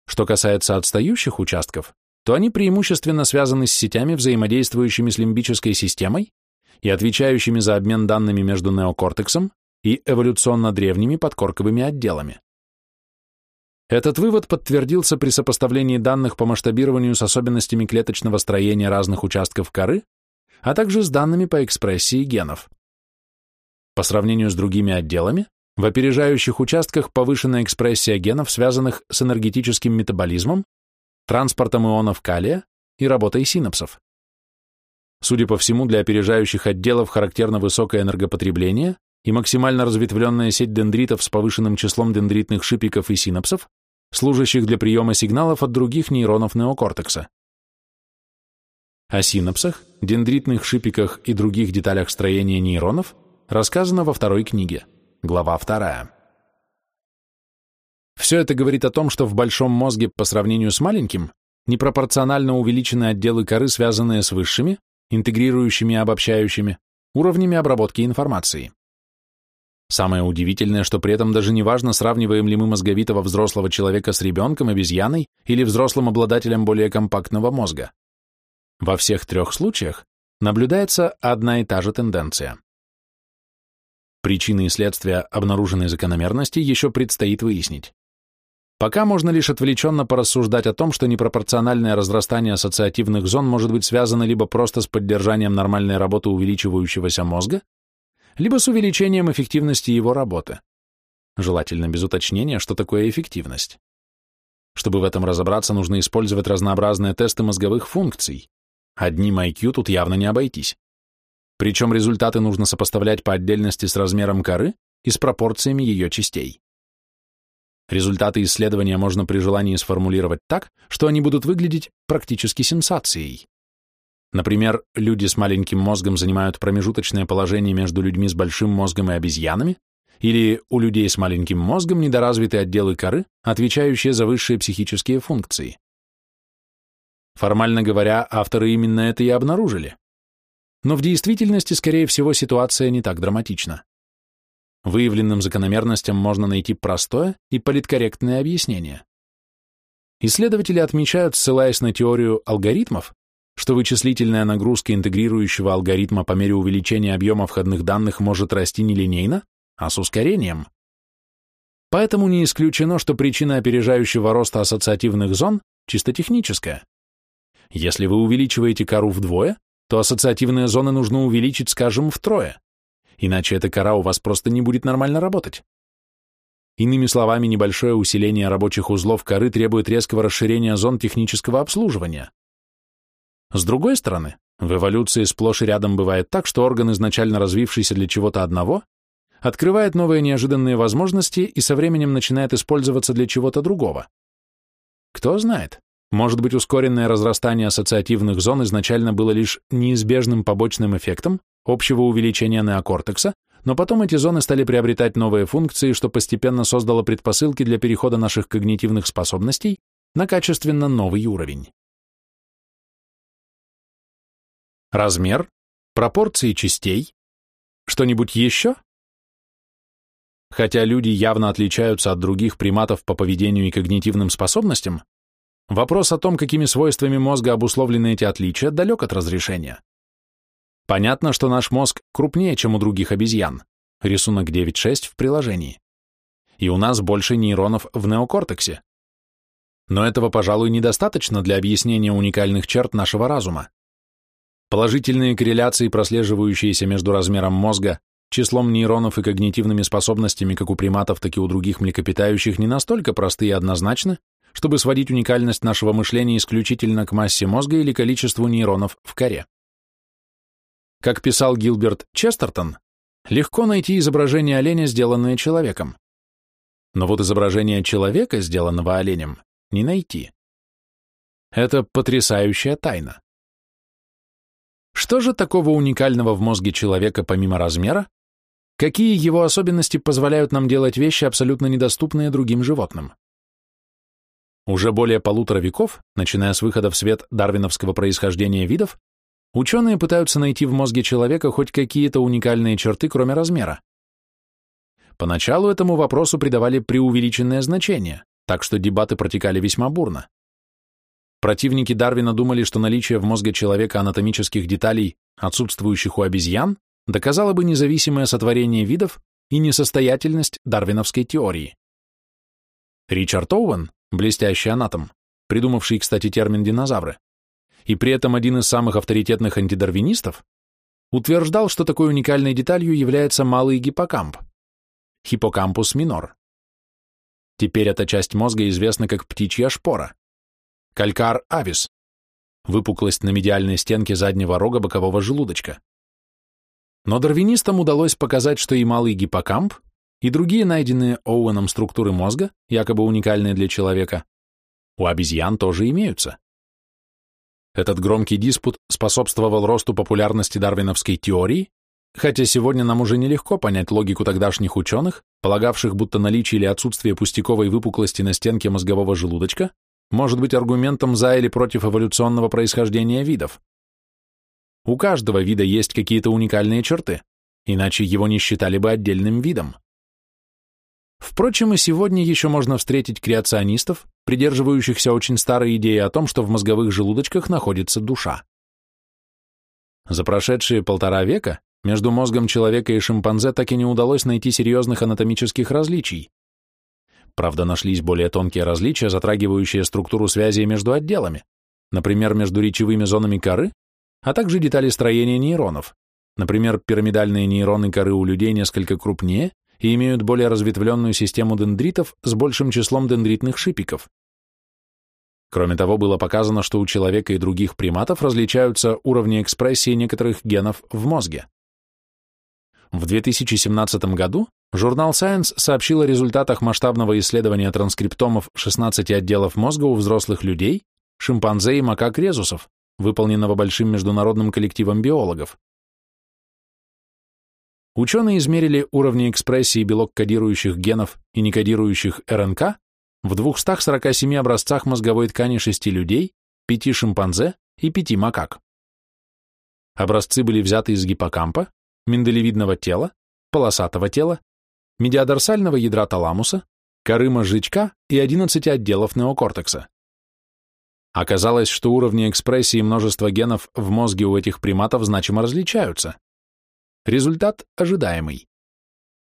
Что касается отстающих участков, то они преимущественно связаны с сетями, взаимодействующими с лимбической системой, и отвечающими за обмен данными между неокортексом и эволюционно древними подкорковыми отделами. Этот вывод подтвердился при сопоставлении данных по масштабированию с особенностями клеточного строения разных участков коры, а также с данными по экспрессии генов. По сравнению с другими отделами, в опережающих участках повышенная экспрессия генов, связанных с энергетическим метаболизмом, транспортом ионов калия и работой синапсов. Судя по всему, для опережающих отделов характерно высокое энергопотребление и максимально разветвленная сеть дендритов с повышенным числом дендритных шипиков и синапсов, служащих для приема сигналов от других нейронов неокортекса. О синапсах, дендритных шипиках и других деталях строения нейронов рассказано во второй книге, глава 2. Все это говорит о том, что в большом мозге по сравнению с маленьким непропорционально увеличены отделы коры, связанные с высшими, интегрирующими и обобщающими, уровнями обработки информации. Самое удивительное, что при этом даже не важно, сравниваем ли мы мозговитого взрослого человека с ребенком, обезьяной или взрослым обладателем более компактного мозга. Во всех трех случаях наблюдается одна и та же тенденция. Причины и следствия обнаруженной закономерности еще предстоит выяснить. Пока можно лишь отвлеченно порассуждать о том, что непропорциональное разрастание ассоциативных зон может быть связано либо просто с поддержанием нормальной работы увеличивающегося мозга, либо с увеличением эффективности его работы. Желательно без уточнения, что такое эффективность. Чтобы в этом разобраться, нужно использовать разнообразные тесты мозговых функций. Одним IQ тут явно не обойтись. Причем результаты нужно сопоставлять по отдельности с размером коры и с пропорциями ее частей. Результаты исследования можно при желании сформулировать так, что они будут выглядеть практически сенсацией. Например, люди с маленьким мозгом занимают промежуточное положение между людьми с большим мозгом и обезьянами, или у людей с маленьким мозгом недоразвиты отделы коры, отвечающие за высшие психические функции. Формально говоря, авторы именно это и обнаружили. Но в действительности, скорее всего, ситуация не так драматична. Выявленным закономерностям можно найти простое и политкорректное объяснение. Исследователи отмечают, ссылаясь на теорию алгоритмов, что вычислительная нагрузка интегрирующего алгоритма по мере увеличения объема входных данных может расти не линейно, а с ускорением. Поэтому не исключено, что причина опережающего роста ассоциативных зон чисто техническая. Если вы увеличиваете кору вдвое, то ассоциативные зоны нужно увеличить, скажем, втрое иначе эта кора у вас просто не будет нормально работать. Иными словами, небольшое усиление рабочих узлов коры требует резкого расширения зон технического обслуживания. С другой стороны, в эволюции сплошь и рядом бывает так, что орган, изначально развившийся для чего-то одного, открывает новые неожиданные возможности и со временем начинает использоваться для чего-то другого. Кто знает, может быть, ускоренное разрастание ассоциативных зон изначально было лишь неизбежным побочным эффектом, общего увеличения неокортекса, но потом эти зоны стали приобретать новые функции, что постепенно создало предпосылки для перехода наших когнитивных способностей на качественно новый уровень. Размер, пропорции частей, что-нибудь еще? Хотя люди явно отличаются от других приматов по поведению и когнитивным способностям, вопрос о том, какими свойствами мозга обусловлены эти отличия, далек от разрешения. Понятно, что наш мозг крупнее, чем у других обезьян. Рисунок 9.6 в приложении. И у нас больше нейронов в неокортексе. Но этого, пожалуй, недостаточно для объяснения уникальных черт нашего разума. Положительные корреляции, прослеживающиеся между размером мозга, числом нейронов и когнитивными способностями как у приматов, так и у других млекопитающих, не настолько просты и однозначны, чтобы сводить уникальность нашего мышления исключительно к массе мозга или количеству нейронов в коре. Как писал Гилберт Честертон, легко найти изображение оленя, сделанное человеком. Но вот изображение человека, сделанного оленем, не найти. Это потрясающая тайна. Что же такого уникального в мозге человека помимо размера? Какие его особенности позволяют нам делать вещи, абсолютно недоступные другим животным? Уже более полутора веков, начиная с выхода в свет дарвиновского происхождения видов, Ученые пытаются найти в мозге человека хоть какие-то уникальные черты, кроме размера. Поначалу этому вопросу придавали преувеличенное значение, так что дебаты протекали весьма бурно. Противники Дарвина думали, что наличие в мозге человека анатомических деталей, отсутствующих у обезьян, доказало бы независимое сотворение видов и несостоятельность дарвиновской теории. Ричард Оуэн, блестящий анатом, придумавший, кстати, термин «динозавры», и при этом один из самых авторитетных антидарвинистов, утверждал, что такой уникальной деталью является малый гиппокамп, хиппокампус минор. Теперь эта часть мозга известна как птичья шпора, калькар авис, выпуклость на медиальной стенке заднего рога бокового желудочка. Но дарвинистам удалось показать, что и малый гиппокамп, и другие найденные Оуэном структуры мозга, якобы уникальные для человека, у обезьян тоже имеются. Этот громкий диспут способствовал росту популярности дарвиновской теории, хотя сегодня нам уже нелегко понять логику тогдашних ученых, полагавших, будто наличие или отсутствие пустяковой выпуклости на стенке мозгового желудочка может быть аргументом за или против эволюционного происхождения видов. У каждого вида есть какие-то уникальные черты, иначе его не считали бы отдельным видом. Впрочем, и сегодня еще можно встретить креационистов, придерживающихся очень старой идеи о том, что в мозговых желудочках находится душа. За прошедшие полтора века между мозгом человека и шимпанзе так и не удалось найти серьезных анатомических различий. Правда, нашлись более тонкие различия, затрагивающие структуру связи между отделами, например, между речевыми зонами коры, а также детали строения нейронов. Например, пирамидальные нейроны коры у людей несколько крупнее и имеют более разветвленную систему дендритов с большим числом дендритных шипиков. Кроме того, было показано, что у человека и других приматов различаются уровни экспрессии некоторых генов в мозге. В 2017 году журнал Science сообщил о результатах масштабного исследования транскриптомов 16 отделов мозга у взрослых людей, шимпанзе и макак-резусов, выполненного большим международным коллективом биологов. Ученые измерили уровни экспрессии белок-кодирующих генов и некодирующих РНК в 247 образцах мозговой ткани 6 людей, 5 шимпанзе и 5 макак. Образцы были взяты из гиппокампа, миндалевидного тела, полосатого тела, медиадорсального ядра таламуса, коры мозжечка и 11 отделов неокортекса. Оказалось, что уровни экспрессии множества генов в мозге у этих приматов значимо различаются. Результат ожидаемый.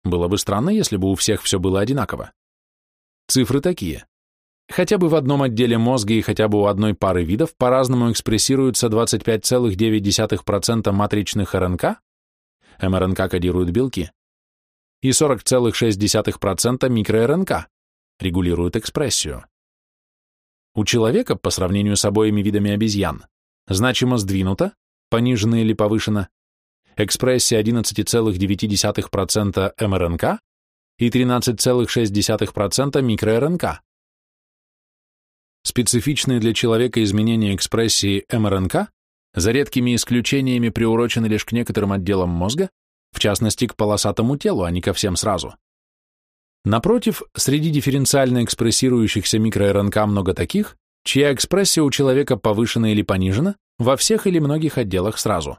Было бы странно, если бы у всех все было одинаково. Цифры такие. Хотя бы в одном отделе мозга и хотя бы у одной пары видов по-разному экспрессируются 25,9% матричных РНК, МРНК кодируют белки, и 40,6% микроРНК, регулируют экспрессию. У человека, по сравнению с обоими видами обезьян, значимо сдвинуто, понижено или повышено, экспрессия 11,9% МРНК и 13,6% микроРНК. Специфичные для человека изменения экспрессии МРНК за редкими исключениями приурочены лишь к некоторым отделам мозга, в частности к полосатому телу, а не ко всем сразу. Напротив, среди дифференциально экспрессирующихся микроРНК много таких, чья экспрессия у человека повышена или понижена во всех или многих отделах сразу.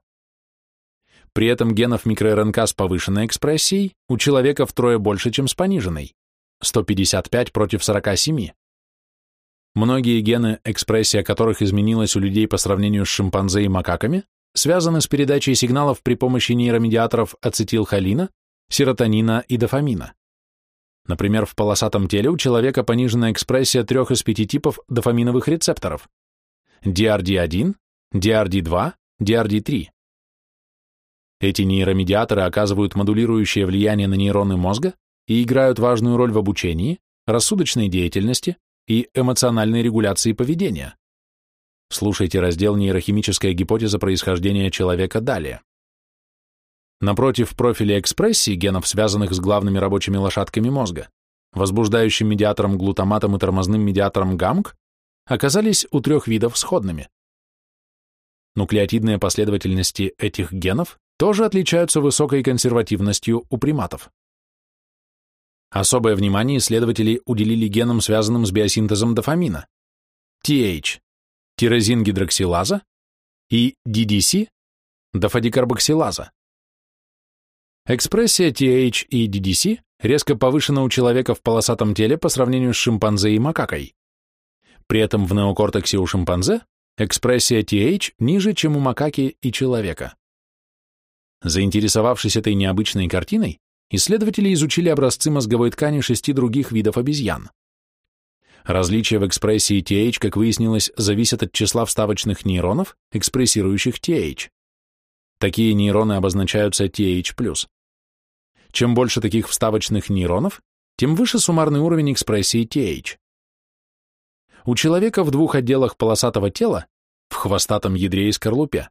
При этом генов микроРНК с повышенной экспрессией у человека втрое больше, чем с пониженной – 155 против 47. Многие гены, экспрессия которых изменилась у людей по сравнению с шимпанзе и макаками, связаны с передачей сигналов при помощи нейромедиаторов ацетилхолина, серотонина и дофамина. Например, в полосатом теле у человека понижена экспрессия трех из пяти типов дофаминовых рецепторов – DRD1, DRD2, DRD3. Эти нейромедиаторы оказывают модулирующее влияние на нейроны мозга и играют важную роль в обучении, рассудочной деятельности и эмоциональной регуляции поведения. Слушайте раздел «Нейрохимическая гипотеза происхождения человека» далее. Напротив профиля экспрессии генов, связанных с главными рабочими лошадками мозга, возбуждающим медиатором глутаматом и тормозным медиатором ГАМК, оказались у трех видов сходными. Нуклеотидные последовательности этих генов тоже отличаются высокой консервативностью у приматов. Особое внимание исследователи уделили генам, связанным с биосинтезом дофамина, TH, тирозингидроксилаза и DDC, дофадикарбоксилаза. Экспрессия TH и DDC резко повышена у человека в полосатом теле по сравнению с шимпанзе и макакой. При этом в неокортексе у шимпанзе экспрессия TH ниже, чем у макаки и человека. Заинтересовавшись этой необычной картиной, исследователи изучили образцы мозговой ткани шести других видов обезьян. Различия в экспрессии TH, как выяснилось, зависят от числа вставочных нейронов, экспрессирующих TH. Такие нейроны обозначаются TH+. Чем больше таких вставочных нейронов, тем выше суммарный уровень экспрессии TH. У человека в двух отделах полосатого тела, в хвостатом ядре и скорлупе,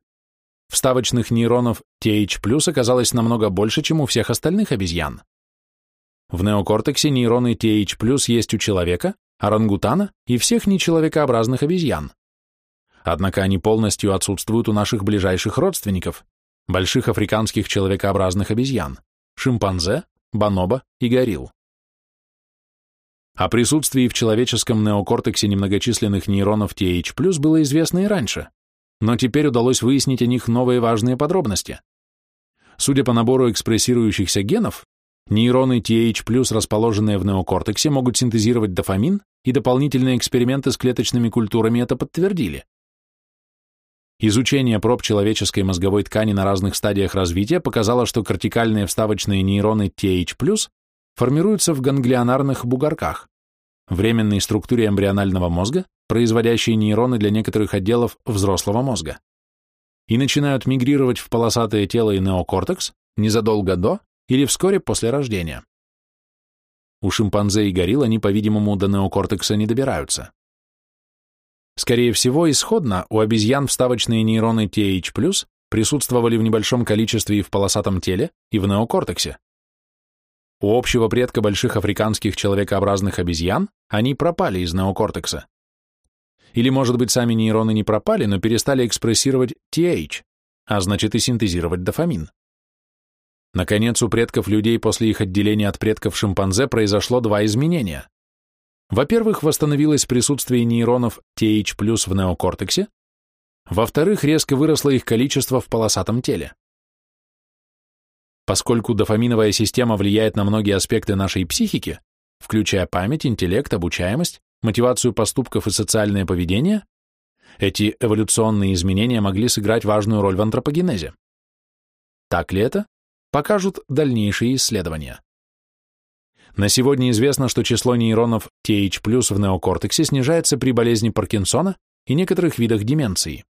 вставочных нейронов TH+, оказалось намного больше, чем у всех остальных обезьян. В неокортексе нейроны TH+, есть у человека, орангутана и всех нечеловекообразных обезьян. Однако они полностью отсутствуют у наших ближайших родственников, больших африканских человекообразных обезьян, шимпанзе, бонобо и горилл. О присутствии в человеческом неокортексе немногочисленных нейронов TH+, было известно и раньше, но теперь удалось выяснить о них новые важные подробности. Судя по набору экспрессирующихся генов, нейроны TH+, расположенные в неокортексе, могут синтезировать дофамин и дополнительные эксперименты с клеточными культурами это подтвердили. Изучение проб человеческой мозговой ткани на разных стадиях развития показало, что кортикальные вставочные нейроны TH+, формируются в ганглионарных бугорках, временной структуре эмбрионального мозга, производящей нейроны для некоторых отделов взрослого мозга, и начинают мигрировать в полосатое тело и неокортекс незадолго до или вскоре после рождения. У шимпанзе и горилл они, по-видимому, до неокортекса не добираются. Скорее всего, исходно у обезьян вставочные нейроны TH+, присутствовали в небольшом количестве и в полосатом теле, и в неокортексе. У общего предка больших африканских человекообразных обезьян они пропали из неокортекса. Или, может быть, сами нейроны не пропали, но перестали экспрессировать TH, а значит и синтезировать дофамин. Наконец, у предков людей после их отделения от предков шимпанзе произошло два изменения. Во-первых, восстановилось присутствие нейронов TH+, в неокортексе, во-вторых, резко выросло их количество в полосатом теле. Поскольку дофаминовая система влияет на многие аспекты нашей психики, включая память, интеллект, обучаемость, мотивацию поступков и социальное поведение, эти эволюционные изменения могли сыграть важную роль в антропогенезе. Так ли это? покажут дальнейшие исследования. На сегодня известно, что число нейронов TH+, в неокортексе снижается при болезни Паркинсона и некоторых видах деменции.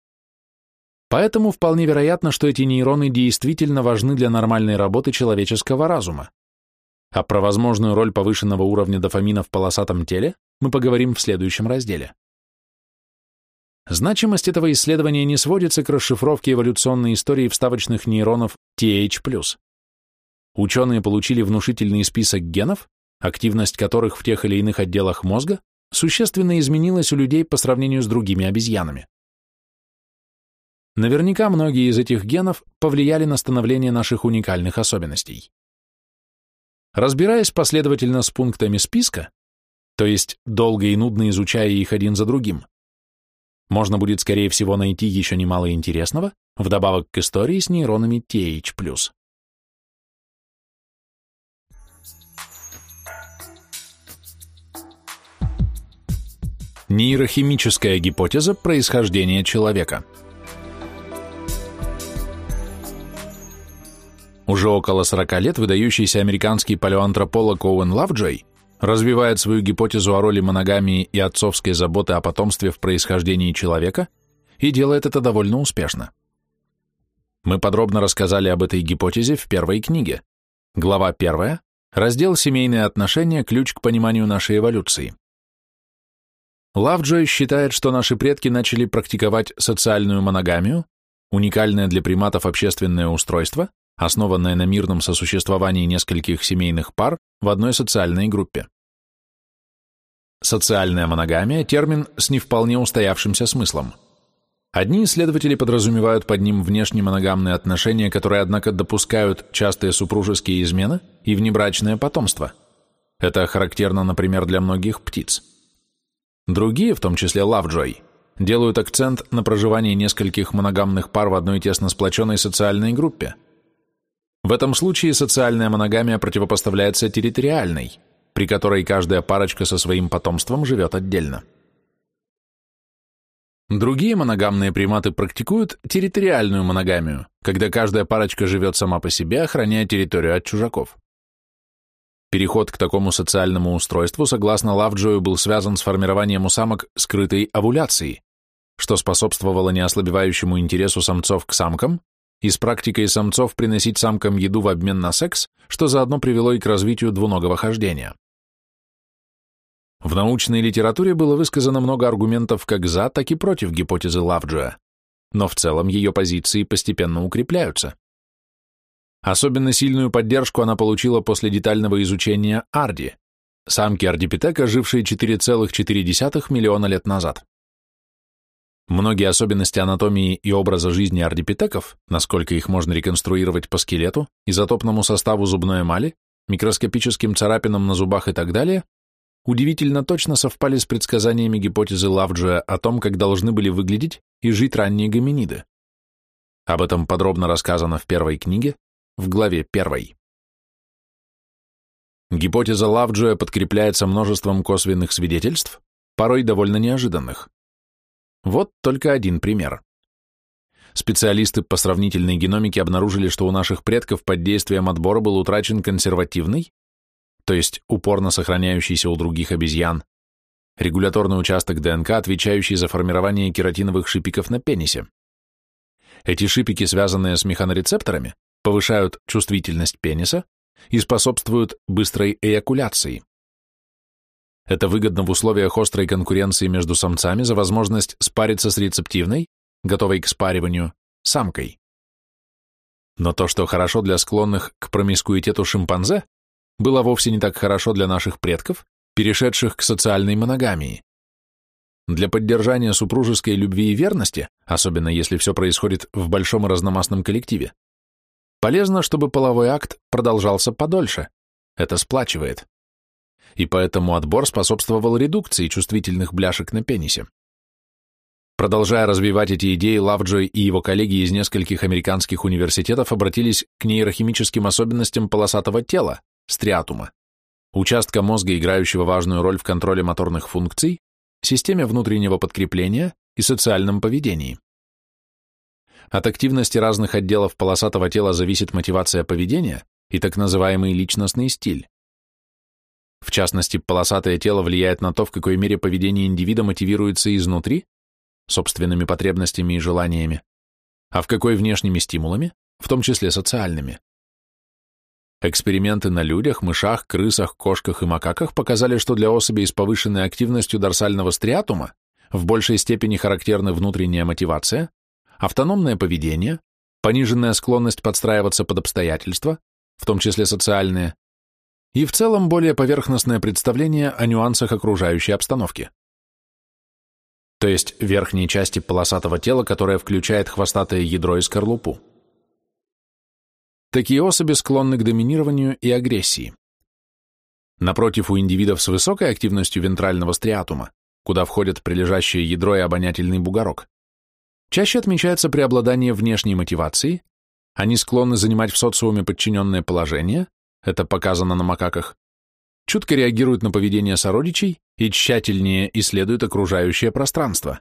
Поэтому вполне вероятно, что эти нейроны действительно важны для нормальной работы человеческого разума. А про возможную роль повышенного уровня дофамина в полосатом теле мы поговорим в следующем разделе. Значимость этого исследования не сводится к расшифровке эволюционной истории вставочных нейронов TH+. Ученые получили внушительный список генов, активность которых в тех или иных отделах мозга существенно изменилась у людей по сравнению с другими обезьянами. Наверняка многие из этих генов повлияли на становление наших уникальных особенностей. Разбираясь последовательно с пунктами списка, то есть долго и нудно изучая их один за другим, можно будет, скорее всего, найти еще немало интересного, вдобавок к истории с нейронами TH+. Нейрохимическая гипотеза происхождения человека. Уже около 40 лет выдающийся американский палеоантрополог Оуэн Лавджой развивает свою гипотезу о роли моногамии и отцовской заботы о потомстве в происхождении человека и делает это довольно успешно. Мы подробно рассказали об этой гипотезе в первой книге. Глава 1, раздел «Семейные отношения. Ключ к пониманию нашей эволюции». Лавджой считает, что наши предки начали практиковать социальную моногамию, уникальное для приматов общественное устройство, основанное на мирном сосуществовании нескольких семейных пар в одной социальной группе. Социальная моногамия – термин с не вполне устоявшимся смыслом. Одни исследователи подразумевают под ним внешне моногамные отношения, которые, однако, допускают частые супружеские измены и внебрачное потомство. Это характерно, например, для многих птиц. Другие, в том числе Лавджой, делают акцент на проживании нескольких моногамных пар в одной тесно сплоченной социальной группе. В этом случае социальная моногамия противопоставляется территориальной, при которой каждая парочка со своим потомством живет отдельно. Другие моногамные приматы практикуют территориальную моногамию, когда каждая парочка живет сама по себе, охраняя территорию от чужаков. Переход к такому социальному устройству, согласно Лавджою, был связан с формированием у самок скрытой овуляции, что способствовало неослабевающему интересу самцов к самкам и с практикой самцов приносить самкам еду в обмен на секс, что заодно привело и к развитию двуногого хождения. В научной литературе было высказано много аргументов как за, так и против гипотезы Лавджоя, но в целом ее позиции постепенно укрепляются. Особенно сильную поддержку она получила после детального изучения Арди, самки ардипитека, жившие 4,4 миллиона лет назад. Многие особенности анатомии и образа жизни ардипитеков, насколько их можно реконструировать по скелету, изотопному составу зубной эмали, микроскопическим царапинам на зубах и так далее, удивительно точно совпали с предсказаниями гипотезы Лавджия о том, как должны были выглядеть и жить ранние гоминиды. Об этом подробно рассказано в первой книге, в главе первой. Гипотеза Лавджия подкрепляется множеством косвенных свидетельств, порой довольно неожиданных. Вот только один пример. Специалисты по сравнительной геномике обнаружили, что у наших предков под действием отбора был утрачен консервативный, то есть упорно сохраняющийся у других обезьян, регуляторный участок ДНК, отвечающий за формирование кератиновых шипиков на пенисе. Эти шипики, связанные с механорецепторами, повышают чувствительность пениса и способствуют быстрой эякуляции. Это выгодно в условиях острой конкуренции между самцами за возможность спариться с рецептивной, готовой к спариванию, самкой. Но то, что хорошо для склонных к промискуитету шимпанзе, было вовсе не так хорошо для наших предков, перешедших к социальной моногамии. Для поддержания супружеской любви и верности, особенно если все происходит в большом и разномастном коллективе, полезно, чтобы половой акт продолжался подольше. Это сплачивает. И поэтому отбор способствовал редукции чувствительных бляшек на пенисе. Продолжая развивать эти идеи, Лавджой и его коллеги из нескольких американских университетов обратились к нейрохимическим особенностям полосатого тела, стриатума, участка мозга, играющего важную роль в контроле моторных функций, системе внутреннего подкрепления и социальном поведении. От активности разных отделов полосатого тела зависит мотивация поведения и так называемый личностный стиль. В частности, полосатое тело влияет на то, в какой мере поведение индивида мотивируется изнутри, собственными потребностями и желаниями, а в какой внешними стимулами, в том числе социальными. Эксперименты на людях, мышах, крысах, кошках и макаках показали, что для особей с повышенной активностью дорсального стриатума в большей степени характерны внутренняя мотивация, автономное поведение, пониженная склонность подстраиваться под обстоятельства, в том числе социальные, и в целом более поверхностное представление о нюансах окружающей обстановки. То есть верхней части полосатого тела, которая включает хвостатое ядро и скорлупу. Такие особи склонны к доминированию и агрессии. Напротив, у индивидов с высокой активностью вентрального стриатума, куда входят прилежащее ядро и обонятельный бугорок, чаще отмечается преобладание внешней мотивации, они склонны занимать в социуме подчиненное положение, это показано на макаках, чутко реагируют на поведение сородичей и тщательнее исследуют окружающее пространство.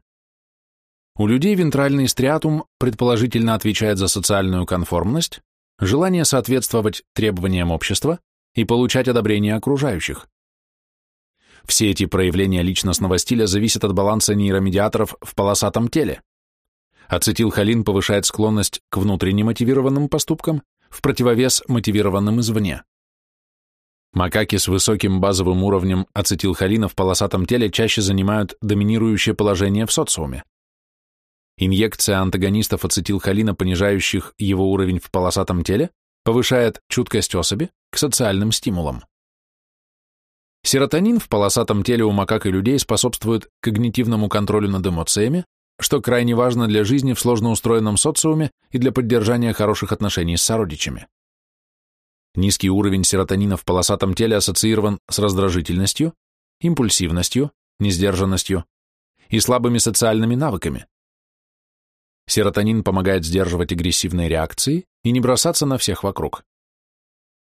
У людей вентральный стриатум предположительно отвечает за социальную конформность, желание соответствовать требованиям общества и получать одобрение окружающих. Все эти проявления личностного стиля зависят от баланса нейромедиаторов в полосатом теле. Ацетилхолин повышает склонность к внутренне мотивированным поступкам в противовес мотивированным извне. Макаки с высоким базовым уровнем ацетилхолина в полосатом теле чаще занимают доминирующее положение в социуме. Инъекция антагонистов ацетилхолина, понижающих его уровень в полосатом теле, повышает чуткость особи к социальным стимулам. Серотонин в полосатом теле у макак и людей способствует когнитивному контролю над эмоциями, что крайне важно для жизни в сложно устроенном социуме и для поддержания хороших отношений с сородичами. Низкий уровень серотонина в полосатом теле ассоциирован с раздражительностью, импульсивностью, несдержанностью и слабыми социальными навыками, Серотонин помогает сдерживать агрессивные реакции и не бросаться на всех вокруг.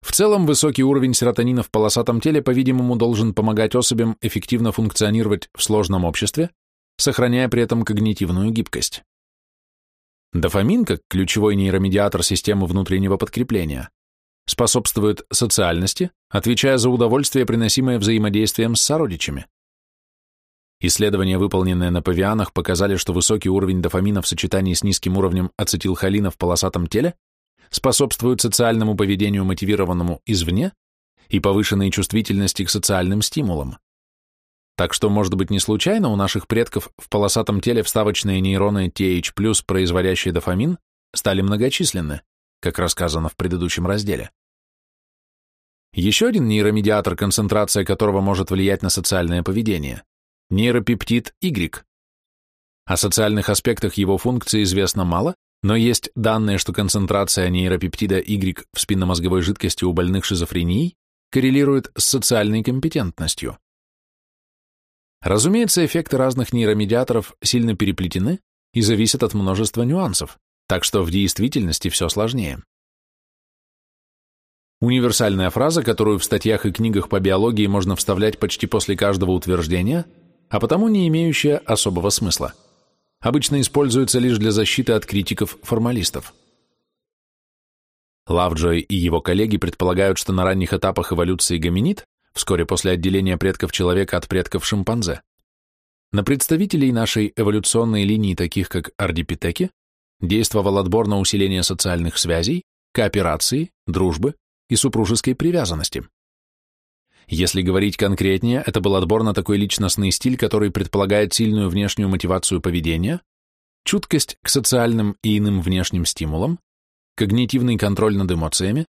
В целом, высокий уровень серотонина в полосатом теле, по-видимому, должен помогать особям эффективно функционировать в сложном обществе, сохраняя при этом когнитивную гибкость. Дофамин, как ключевой нейромедиатор системы внутреннего подкрепления, способствует социальности, отвечая за удовольствие, приносимое взаимодействием с сородичами. Исследования, выполненные на павианах, показали, что высокий уровень дофамина в сочетании с низким уровнем ацетилхолина в полосатом теле способствует социальному поведению, мотивированному извне, и повышенной чувствительности к социальным стимулам. Так что, может быть, не случайно у наших предков в полосатом теле вставочные нейроны TH+, производящие дофамин, стали многочисленны, как рассказано в предыдущем разделе. Еще один нейромедиатор, концентрация которого может влиять на социальное поведение – нейропептид Y. О социальных аспектах его функции известно мало, но есть данные, что концентрация нейропептида Y в спинномозговой жидкости у больных шизофренией коррелирует с социальной компетентностью. Разумеется, эффекты разных нейромедиаторов сильно переплетены и зависят от множества нюансов, так что в действительности все сложнее. Универсальная фраза, которую в статьях и книгах по биологии можно вставлять почти после каждого утверждения, а потому не имеющая особого смысла, обычно используется лишь для защиты от критиков-формалистов. Лавджой и его коллеги предполагают, что на ранних этапах эволюции гоминид вскоре после отделения предков человека от предков шимпанзе. На представителей нашей эволюционной линии, таких как ардипитеки, действовал отбор на усиление социальных связей, кооперации, дружбы и супружеской привязанности. Если говорить конкретнее, это был отбор на такой личностный стиль, который предполагает сильную внешнюю мотивацию поведения, чуткость к социальным и иным внешним стимулам, когнитивный контроль над эмоциями,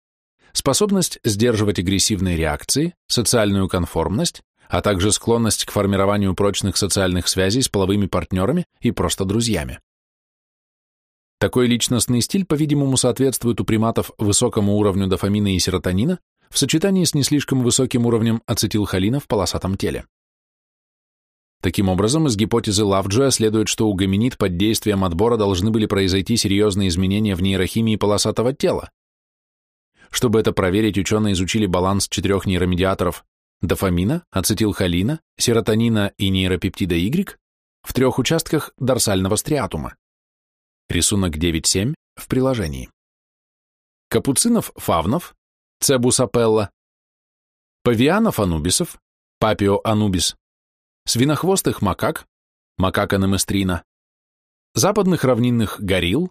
способность сдерживать агрессивные реакции, социальную конформность, а также склонность к формированию прочных социальных связей с половыми партнерами и просто друзьями. Такой личностный стиль, по-видимому, соответствует у приматов высокому уровню дофамина и серотонина в сочетании с не слишком высоким уровнем ацетилхолина в полосатом теле. Таким образом, из гипотезы Лавджоя следует, что у гоминид под действием отбора должны были произойти серьезные изменения в нейрохимии полосатого тела, чтобы это проверить, ученые изучили баланс четырех нейромедиаторов дофамина, ацетилхолина, серотонина и нейропептида Y в трех участках дорсального стриатума. Рисунок 9.7 в приложении. Капуцинов фавнов, цебус апелла, павианов анубисов, папио анубис, свинохвостых макак, макака неместрина, западных равнинных горилл,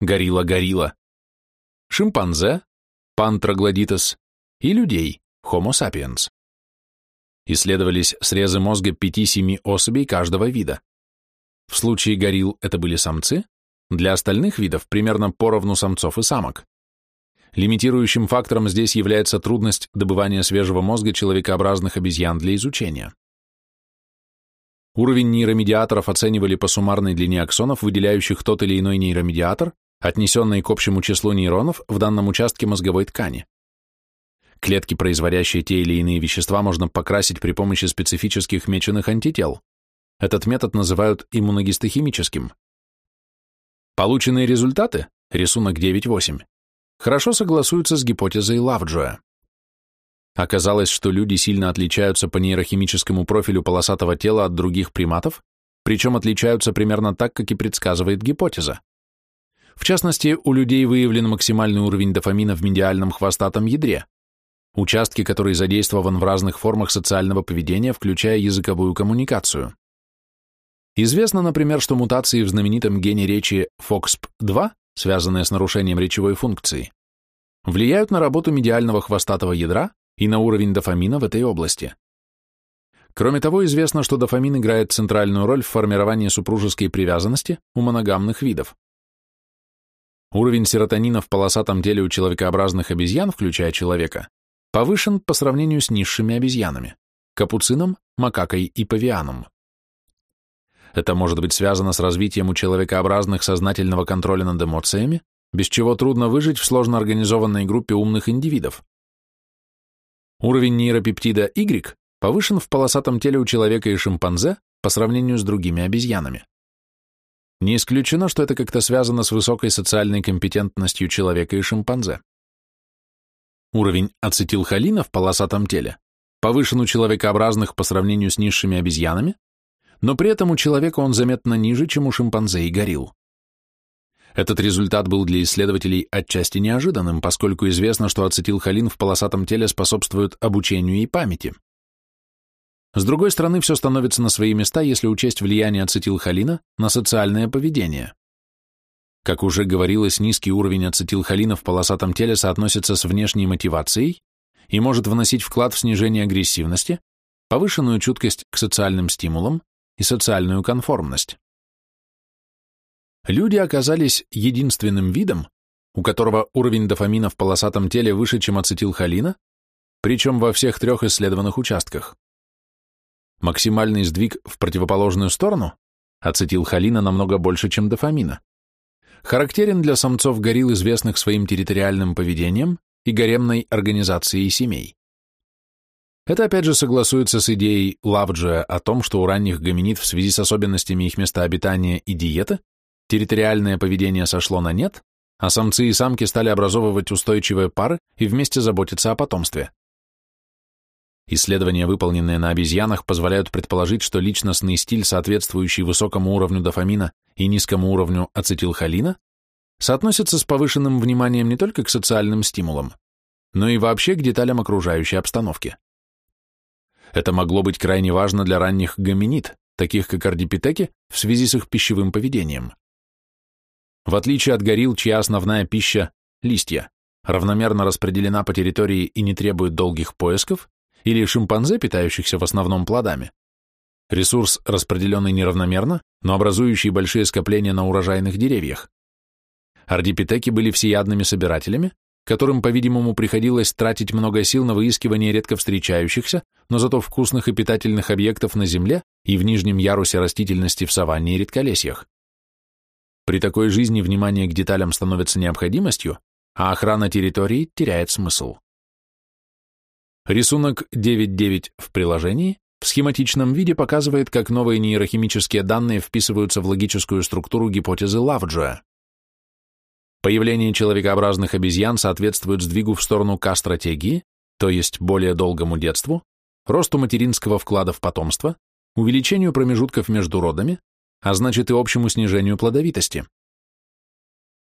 горилла-горилла, шимпанзе, Пантроглодитес, и людей, Homo sapiens. Исследовались срезы мозга 5-7 особей каждого вида. В случае горилл это были самцы, для остальных видов примерно поровну самцов и самок. Лимитирующим фактором здесь является трудность добывания свежего мозга человекообразных обезьян для изучения. Уровень нейромедиаторов оценивали по суммарной длине аксонов, выделяющих тот или иной нейромедиатор, отнесенной к общему числу нейронов в данном участке мозговой ткани. Клетки, производящие те или иные вещества, можно покрасить при помощи специфических меченых антител. Этот метод называют иммуногистохимическим. Полученные результаты, рисунок 9.8, хорошо согласуются с гипотезой Лавджоя. Оказалось, что люди сильно отличаются по нейрохимическому профилю полосатого тела от других приматов, причем отличаются примерно так, как и предсказывает гипотеза. В частности, у людей выявлен максимальный уровень дофамина в медиальном хвостатом ядре, участке, который задействован в разных формах социального поведения, включая языковую коммуникацию. Известно, например, что мутации в знаменитом гене речи FOXP2, связанные с нарушением речевой функции, влияют на работу медиального хвостатого ядра и на уровень дофамина в этой области. Кроме того, известно, что дофамин играет центральную роль в формировании супружеской привязанности у моногамных видов. Уровень серотонина в полосатом теле у человекообразных обезьян, включая человека, повышен по сравнению с низшими обезьянами – капуцином, макакой и павианом. Это может быть связано с развитием у человекообразных сознательного контроля над эмоциями, без чего трудно выжить в сложно организованной группе умных индивидов. Уровень нейропептида Y повышен в полосатом теле у человека и шимпанзе по сравнению с другими обезьянами. Не исключено, что это как-то связано с высокой социальной компетентностью человека и шимпанзе. Уровень ацетилхолина в полосатом теле повышен у человекообразных по сравнению с низшими обезьянами, но при этом у человека он заметно ниже, чем у шимпанзе и горилл. Этот результат был для исследователей отчасти неожиданным, поскольку известно, что ацетилхолин в полосатом теле способствует обучению и памяти. С другой стороны, все становится на свои места, если учесть влияние ацетилхолина на социальное поведение. Как уже говорилось, низкий уровень ацетилхолина в полосатом теле соотносится с внешней мотивацией и может вносить вклад в снижение агрессивности, повышенную чуткость к социальным стимулам и социальную конформность. Люди оказались единственным видом, у которого уровень дофамина в полосатом теле выше, чем ацетилхолина, причем во всех трех исследованных участках. Максимальный сдвиг в противоположную сторону ацетилхолина намного больше, чем дофамина. Характерен для самцов горилл, известных своим территориальным поведением и гаремной организацией семей. Это опять же согласуется с идеей Лавджия о том, что у ранних гоминид в связи с особенностями их места обитания и диеты территориальное поведение сошло на нет, а самцы и самки стали образовывать устойчивые пары и вместе заботиться о потомстве. Исследования, выполненные на обезьянах, позволяют предположить, что личностный стиль, соответствующий высокому уровню дофамина и низкому уровню ацетилхолина, соотносится с повышенным вниманием не только к социальным стимулам, но и вообще к деталям окружающей обстановки. Это могло быть крайне важно для ранних гоминид, таких как ардипитеки, в связи с их пищевым поведением. В отличие от горилл, чья основная пища – листья, равномерно распределена по территории и не требует долгих поисков, или шимпанзе, питающихся в основном плодами. Ресурс, распределенный неравномерно, но образующий большие скопления на урожайных деревьях. Ардипитеки были всеядными собирателями, которым, по-видимому, приходилось тратить много сил на выискивание редко встречающихся, но зато вкусных и питательных объектов на Земле и в нижнем ярусе растительности в саванне и редколесьях. При такой жизни внимание к деталям становится необходимостью, а охрана территории теряет смысл. Рисунок 9.9 в приложении в схематичном виде показывает, как новые нейрохимические данные вписываются в логическую структуру гипотезы Лавджоя. Появление человекообразных обезьян соответствует сдвигу в сторону К-стратегии, то есть более долгому детству, росту материнского вклада в потомство, увеличению промежутков между родами, а значит и общему снижению плодовитости.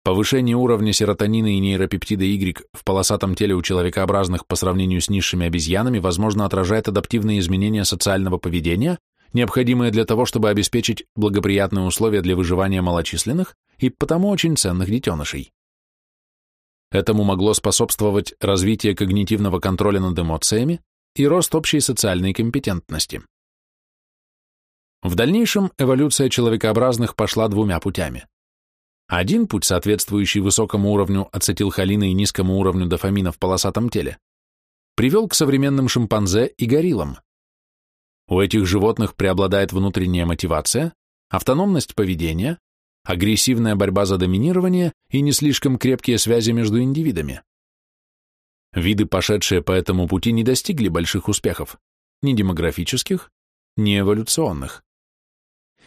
Повышение уровня серотонина и нейропептида Y в полосатом теле у человекообразных по сравнению с низшими обезьянами, возможно, отражает адаптивные изменения социального поведения, необходимые для того, чтобы обеспечить благоприятные условия для выживания малочисленных и потому очень ценных детенышей. Этому могло способствовать развитие когнитивного контроля над эмоциями и рост общей социальной компетентности. В дальнейшем эволюция человекообразных пошла двумя путями. Один путь, соответствующий высокому уровню ацетилхолина и низкому уровню дофамина в полосатом теле, привел к современным шимпанзе и гориллам. У этих животных преобладает внутренняя мотивация, автономность поведения, агрессивная борьба за доминирование и не слишком крепкие связи между индивидами. Виды, пошедшие по этому пути, не достигли больших успехов, ни демографических, ни эволюционных.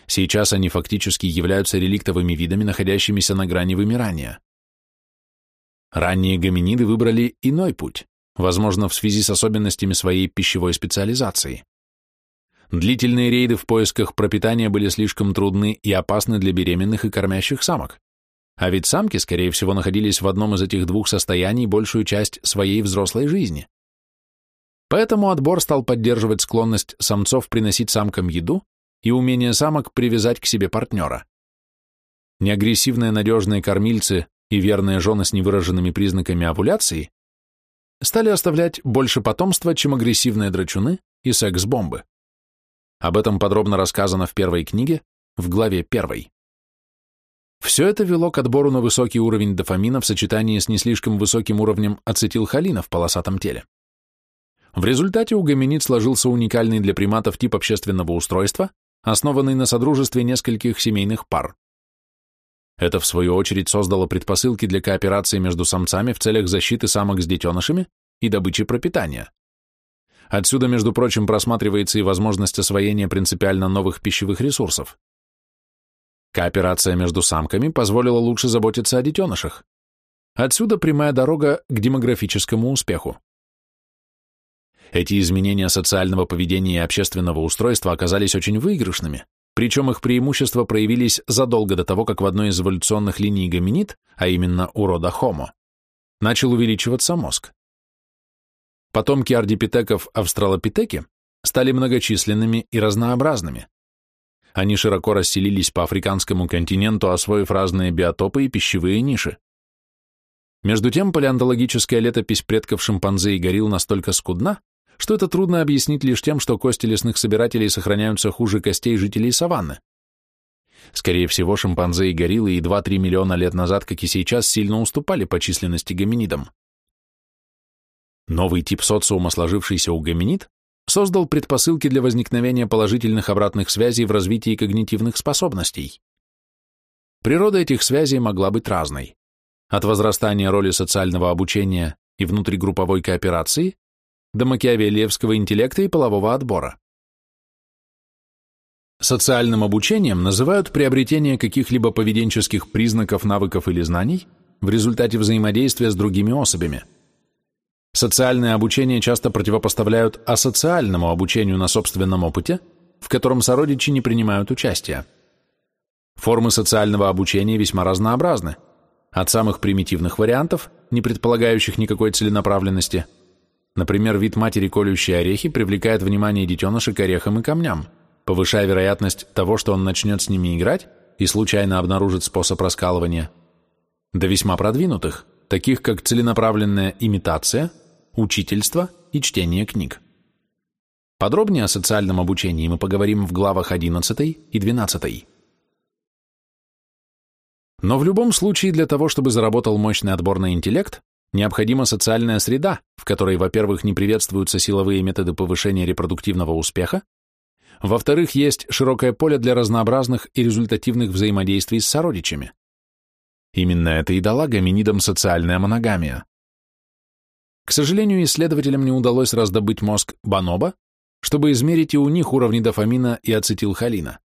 Сейчас они фактически являются реликтовыми видами, находящимися на грани вымирания. Ранние гоминиды выбрали иной путь, возможно, в связи с особенностями своей пищевой специализации. Длительные рейды в поисках пропитания были слишком трудны и опасны для беременных и кормящих самок. А ведь самки, скорее всего, находились в одном из этих двух состояний большую часть своей взрослой жизни. Поэтому отбор стал поддерживать склонность самцов приносить самкам еду и умение самок привязать к себе партнера. Неагрессивные надежные кормильцы и верные жены с невыраженными признаками овуляции стали оставлять больше потомства, чем агрессивные драчуны и секс-бомбы. Об этом подробно рассказано в первой книге, в главе первой. Все это вело к отбору на высокий уровень дофамина в сочетании с не слишком высоким уровнем ацетилхолина в полосатом теле. В результате у гоминид сложился уникальный для приматов тип общественного устройства, основанный на содружестве нескольких семейных пар. Это, в свою очередь, создало предпосылки для кооперации между самцами в целях защиты самок с детенышами и добычи пропитания. Отсюда, между прочим, просматривается и возможность освоения принципиально новых пищевых ресурсов. Кооперация между самками позволила лучше заботиться о детенышах. Отсюда прямая дорога к демографическому успеху. Эти изменения социального поведения и общественного устройства оказались очень выигрышными, причем их преимущества проявились задолго до того, как в одной из эволюционных линий гоминид, а именно у рода Homo, начал увеличиваться мозг. Потомки ардипитеков австралопитеки стали многочисленными и разнообразными. Они широко расселились по африканскому континенту, освоив разные биотопы и пищевые ниши. Между тем, палеонтологическая летопись предков шимпанзе и горилл настолько скудна, что это трудно объяснить лишь тем, что кости лесных собирателей сохраняются хуже костей жителей саванны. Скорее всего, шимпанзе и гориллы и 2-3 миллиона лет назад, как и сейчас, сильно уступали по численности гоминидам. Новый тип социума, сложившийся у гоминид, создал предпосылки для возникновения положительных обратных связей в развитии когнитивных способностей. Природа этих связей могла быть разной. От возрастания роли социального обучения и внутригрупповой кооперации до макиавеллиевского интеллекта и полового отбора. Социальным обучением называют приобретение каких-либо поведенческих признаков, навыков или знаний в результате взаимодействия с другими особями – Социальное обучение часто противопоставляют асоциальному обучению на собственном опыте, в котором сородичи не принимают участия. Формы социального обучения весьма разнообразны, от самых примитивных вариантов, не предполагающих никакой целенаправленности. Например, вид матери колющие орехи привлекает внимание детеныша к орехам и камням, повышая вероятность того, что он начнет с ними играть и случайно обнаружит способ раскалывания, до весьма продвинутых, таких как целенаправленная имитация – учительство и чтение книг. Подробнее о социальном обучении мы поговорим в главах 11 и 12. Но в любом случае для того, чтобы заработал мощный отборный интеллект, необходима социальная среда, в которой, во-первых, не приветствуются силовые методы повышения репродуктивного успеха, во-вторых, есть широкое поле для разнообразных и результативных взаимодействий с сородичами. Именно это и дала гоминидам социальная моногамия. К сожалению, исследователям не удалось раздобыть мозг бонобо, чтобы измерить и у них уровни дофамина и ацетилхолина.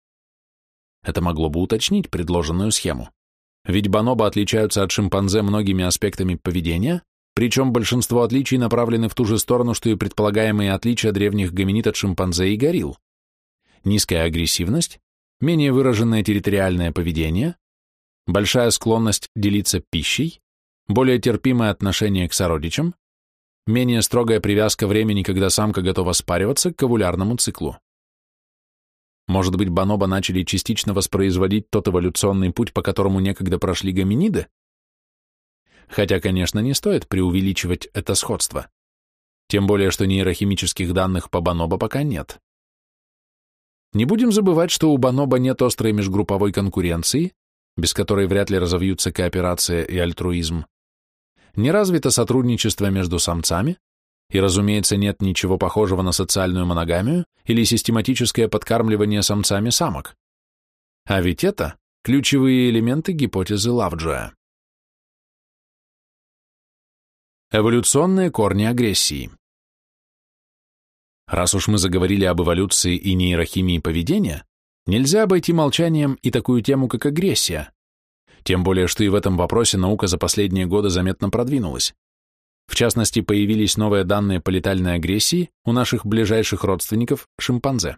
Это могло бы уточнить предложенную схему. Ведь бонобо отличаются от шимпанзе многими аспектами поведения, причем большинство отличий направлены в ту же сторону, что и предполагаемые отличия древних гоминид от шимпанзе и горилл. Низкая агрессивность, менее выраженное территориальное поведение, большая склонность делиться пищей, более терпимое отношение к сородичам, менее строгая привязка времени, когда самка готова спариваться, к овулярному циклу. Может быть, бонобо начали частично воспроизводить тот эволюционный путь, по которому некогда прошли гоминиды? Хотя, конечно, не стоит преувеличивать это сходство. Тем более, что нейрохимических данных по бонобо пока нет. Не будем забывать, что у бонобо нет острой межгрупповой конкуренции, без которой вряд ли разовьются кооперация и альтруизм, не развито сотрудничество между самцами, и, разумеется, нет ничего похожего на социальную моногамию или систематическое подкармливание самцами самок. А ведь это ключевые элементы гипотезы Лавджоя. Эволюционные корни агрессии. Раз уж мы заговорили об эволюции и нейрохимии поведения, нельзя обойти молчанием и такую тему, как агрессия. Тем более, что и в этом вопросе наука за последние годы заметно продвинулась. В частности, появились новые данные по летальной агрессии у наших ближайших родственников – шимпанзе.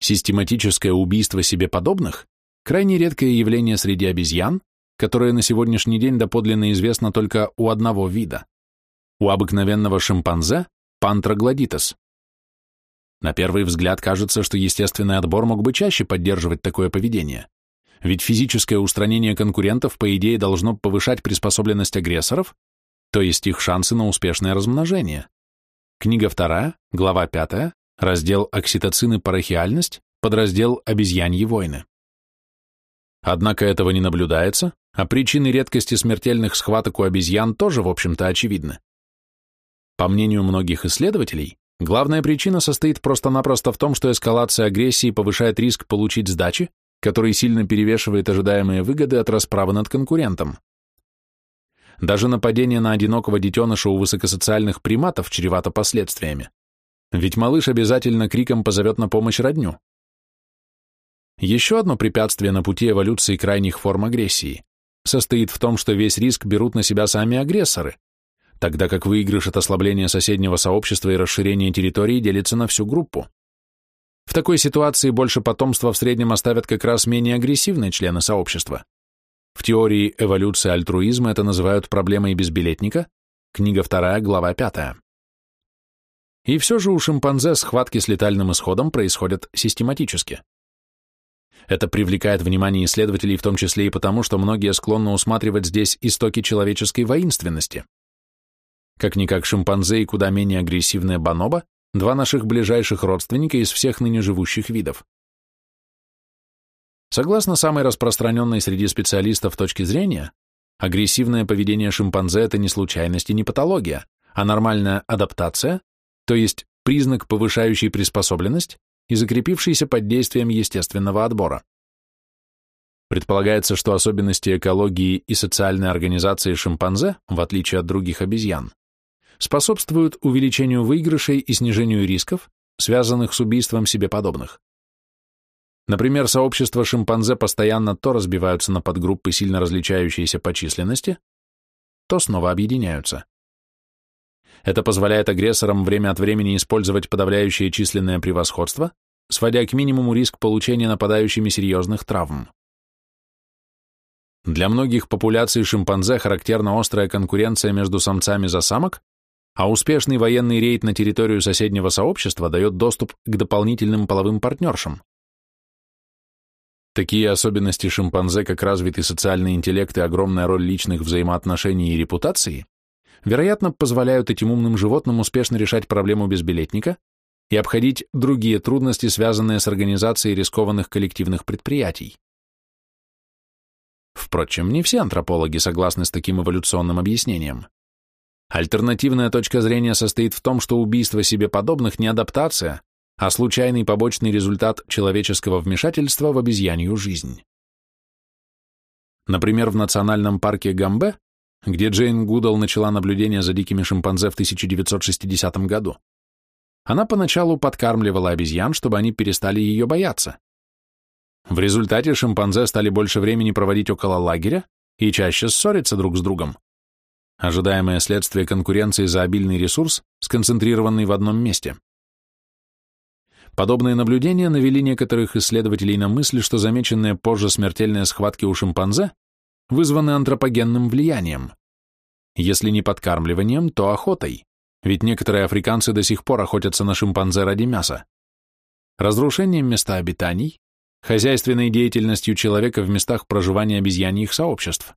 Систематическое убийство себе подобных – крайне редкое явление среди обезьян, которое на сегодняшний день доподлинно известно только у одного вида – у обыкновенного шимпанзе – пантроглодитес. На первый взгляд кажется, что естественный отбор мог бы чаще поддерживать такое поведение ведь физическое устранение конкурентов, по идее, должно повышать приспособленность агрессоров, то есть их шансы на успешное размножение. Книга 2, глава 5, раздел «Окситоцин и парахиальность», подраздел «Обезьяньи войны». Однако этого не наблюдается, а причины редкости смертельных схваток у обезьян тоже, в общем-то, очевидны. По мнению многих исследователей, главная причина состоит просто-напросто в том, что эскалация агрессии повышает риск получить сдачи, который сильно перевешивает ожидаемые выгоды от расправы над конкурентом. Даже нападение на одинокого детеныша у высокосоциальных приматов чревато последствиями, ведь малыш обязательно криком позовет на помощь родню. Еще одно препятствие на пути эволюции крайних форм агрессии состоит в том, что весь риск берут на себя сами агрессоры, тогда как выигрыш от ослабления соседнего сообщества и расширения территории делится на всю группу. В такой ситуации больше потомства в среднем оставят как раз менее агрессивные члены сообщества. В теории эволюции альтруизма это называют проблемой безбилетника, книга 2, глава 5. И все же у шимпанзе схватки с летальным исходом происходят систематически. Это привлекает внимание исследователей в том числе и потому, что многие склонны усматривать здесь истоки человеческой воинственности. Как-никак шимпанзе и куда менее агрессивная бонобо – два наших ближайших родственника из всех ныне живущих видов. Согласно самой распространенной среди специалистов точки зрения, агрессивное поведение шимпанзе – это не случайность и не патология, а нормальная адаптация, то есть признак, повышающий приспособленность и закрепившийся под действием естественного отбора. Предполагается, что особенности экологии и социальной организации шимпанзе, в отличие от других обезьян, способствуют увеличению выигрышей и снижению рисков, связанных с убийством себе подобных. Например, сообщества шимпанзе постоянно то разбиваются на подгруппы, сильно различающиеся по численности, то снова объединяются. Это позволяет агрессорам время от времени использовать подавляющее численное превосходство, сводя к минимуму риск получения нападающими серьезных травм. Для многих популяций шимпанзе характерна острая конкуренция между самцами за самок, а успешный военный рейд на территорию соседнего сообщества дает доступ к дополнительным половым партнершам. Такие особенности шимпанзе, как развитый социальный интеллект и огромная роль личных взаимоотношений и репутации, вероятно, позволяют этим умным животным успешно решать проблему безбилетника и обходить другие трудности, связанные с организацией рискованных коллективных предприятий. Впрочем, не все антропологи согласны с таким эволюционным объяснением. Альтернативная точка зрения состоит в том, что убийство себе подобных не адаптация, а случайный побочный результат человеческого вмешательства в обезьянью жизнь. Например, в национальном парке Гамбе, где Джейн Гудал начала наблюдение за дикими шимпанзе в 1960 году, она поначалу подкармливала обезьян, чтобы они перестали ее бояться. В результате шимпанзе стали больше времени проводить около лагеря и чаще ссориться друг с другом. Ожидаемое следствие конкуренции за обильный ресурс, сконцентрированный в одном месте. Подобные наблюдения навели некоторых исследователей на мысль, что замеченные позже смертельные схватки у шимпанзе вызваны антропогенным влиянием. Если не подкармливанием, то охотой, ведь некоторые африканцы до сих пор охотятся на шимпанзе ради мяса. Разрушением места обитаний, хозяйственной деятельностью человека в местах проживания обезьяньих сообществ.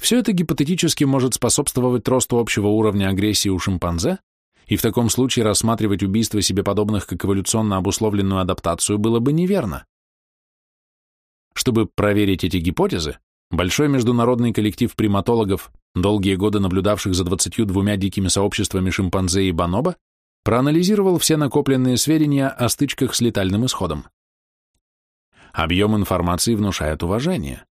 Все это гипотетически может способствовать росту общего уровня агрессии у шимпанзе, и в таком случае рассматривать убийство себе подобных как эволюционно обусловленную адаптацию было бы неверно. Чтобы проверить эти гипотезы, большой международный коллектив приматологов, долгие годы наблюдавших за 22 дикими сообществами шимпанзе и бонобо, проанализировал все накопленные сведения о стычках с летальным исходом. Объем информации внушает уважение.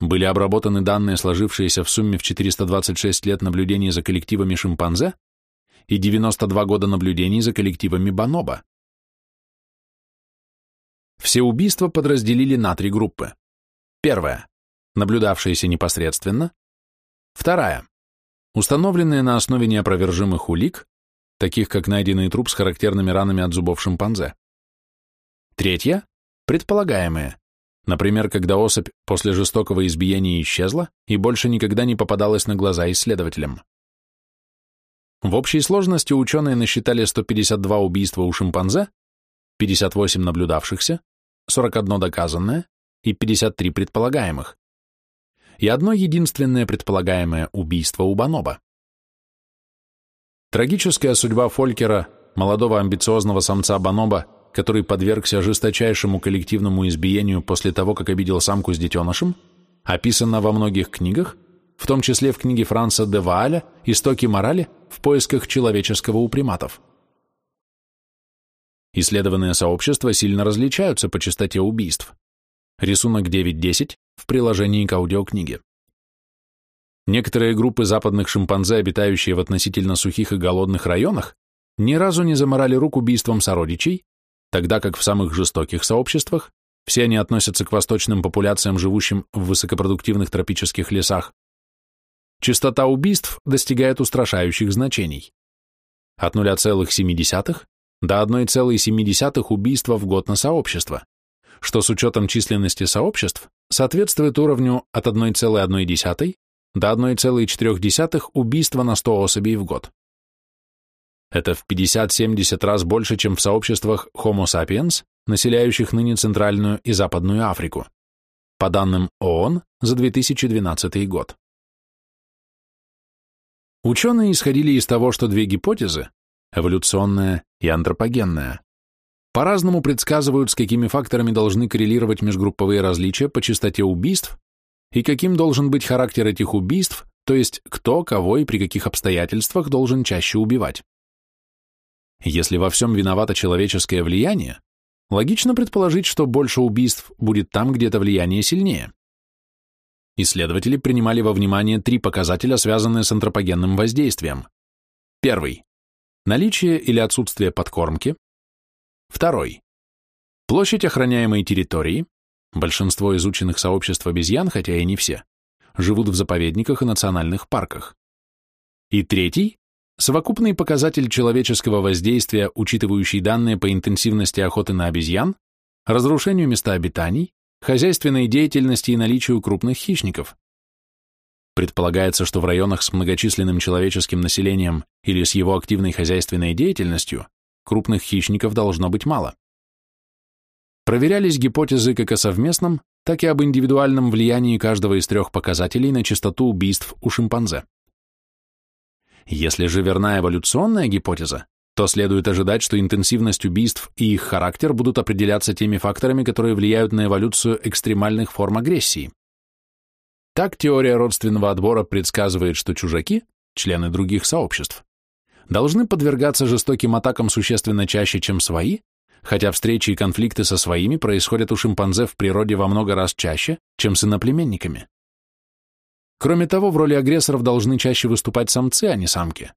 Были обработаны данные, сложившиеся в сумме в 426 лет наблюдений за коллективами шимпанзе, и 92 года наблюдений за коллективами Баноба. Все убийства подразделили на три группы. Первая – наблюдавшиеся непосредственно. Вторая – установленные на основе неопровержимых улик, таких как найденный труп с характерными ранами от зубов шимпанзе. Третья – предполагаемые, например, когда особь после жестокого избиения исчезла и больше никогда не попадалась на глаза исследователям. В общей сложности ученые насчитали 152 убийства у шимпанзе, 58 наблюдавшихся, 41 доказанное и 53 предполагаемых. И одно единственное предполагаемое убийство у Баноба. Трагическая судьба Фолькера, молодого амбициозного самца Баноба, который подвергся жесточайшему коллективному избиению после того, как обидел самку с детенышем, описана во многих книгах, в том числе в книге Франца де Вааля «Истоки морали» в поисках человеческого у приматов. Исследованные сообщества сильно различаются по частоте убийств. Рисунок 9.10 в приложении к аудиокниге. Некоторые группы западных шимпанзе, обитающие в относительно сухих и голодных районах, ни разу не заморали рук убийством сородичей, тогда как в самых жестоких сообществах все они относятся к восточным популяциям, живущим в высокопродуктивных тропических лесах, частота убийств достигает устрашающих значений. От 0,7 до 1,7 убийства в год на сообщество, что с учетом численности сообществ соответствует уровню от 1,1 до 1,4 убийства на 100 особей в год. Это в 50-70 раз больше, чем в сообществах Homo sapiens, населяющих ныне Центральную и Западную Африку, по данным ООН за 2012 год. Ученые исходили из того, что две гипотезы, эволюционная и антропогенная, по-разному предсказывают, с какими факторами должны коррелировать межгрупповые различия по частоте убийств и каким должен быть характер этих убийств, то есть кто, кого и при каких обстоятельствах должен чаще убивать. Если во всем виновато человеческое влияние, логично предположить, что больше убийств будет там, где это влияние сильнее. Исследователи принимали во внимание три показателя, связанные с антропогенным воздействием. Первый – наличие или отсутствие подкормки. Второй – площадь охраняемой территории. Большинство изученных сообществ обезьян, хотя и не все, живут в заповедниках и национальных парках. И третий Совокупный показатель человеческого воздействия, учитывающий данные по интенсивности охоты на обезьян, разрушению места обитаний, хозяйственной деятельности и наличию крупных хищников. Предполагается, что в районах с многочисленным человеческим населением или с его активной хозяйственной деятельностью крупных хищников должно быть мало. Проверялись гипотезы как о совместном, так и об индивидуальном влиянии каждого из трех показателей на частоту убийств у шимпанзе. Если же верна эволюционная гипотеза, то следует ожидать, что интенсивность убийств и их характер будут определяться теми факторами, которые влияют на эволюцию экстремальных форм агрессии. Так теория родственного отбора предсказывает, что чужаки, члены других сообществ, должны подвергаться жестоким атакам существенно чаще, чем свои, хотя встречи и конфликты со своими происходят у шимпанзе в природе во много раз чаще, чем с иноплеменниками. Кроме того, в роли агрессоров должны чаще выступать самцы, а не самки.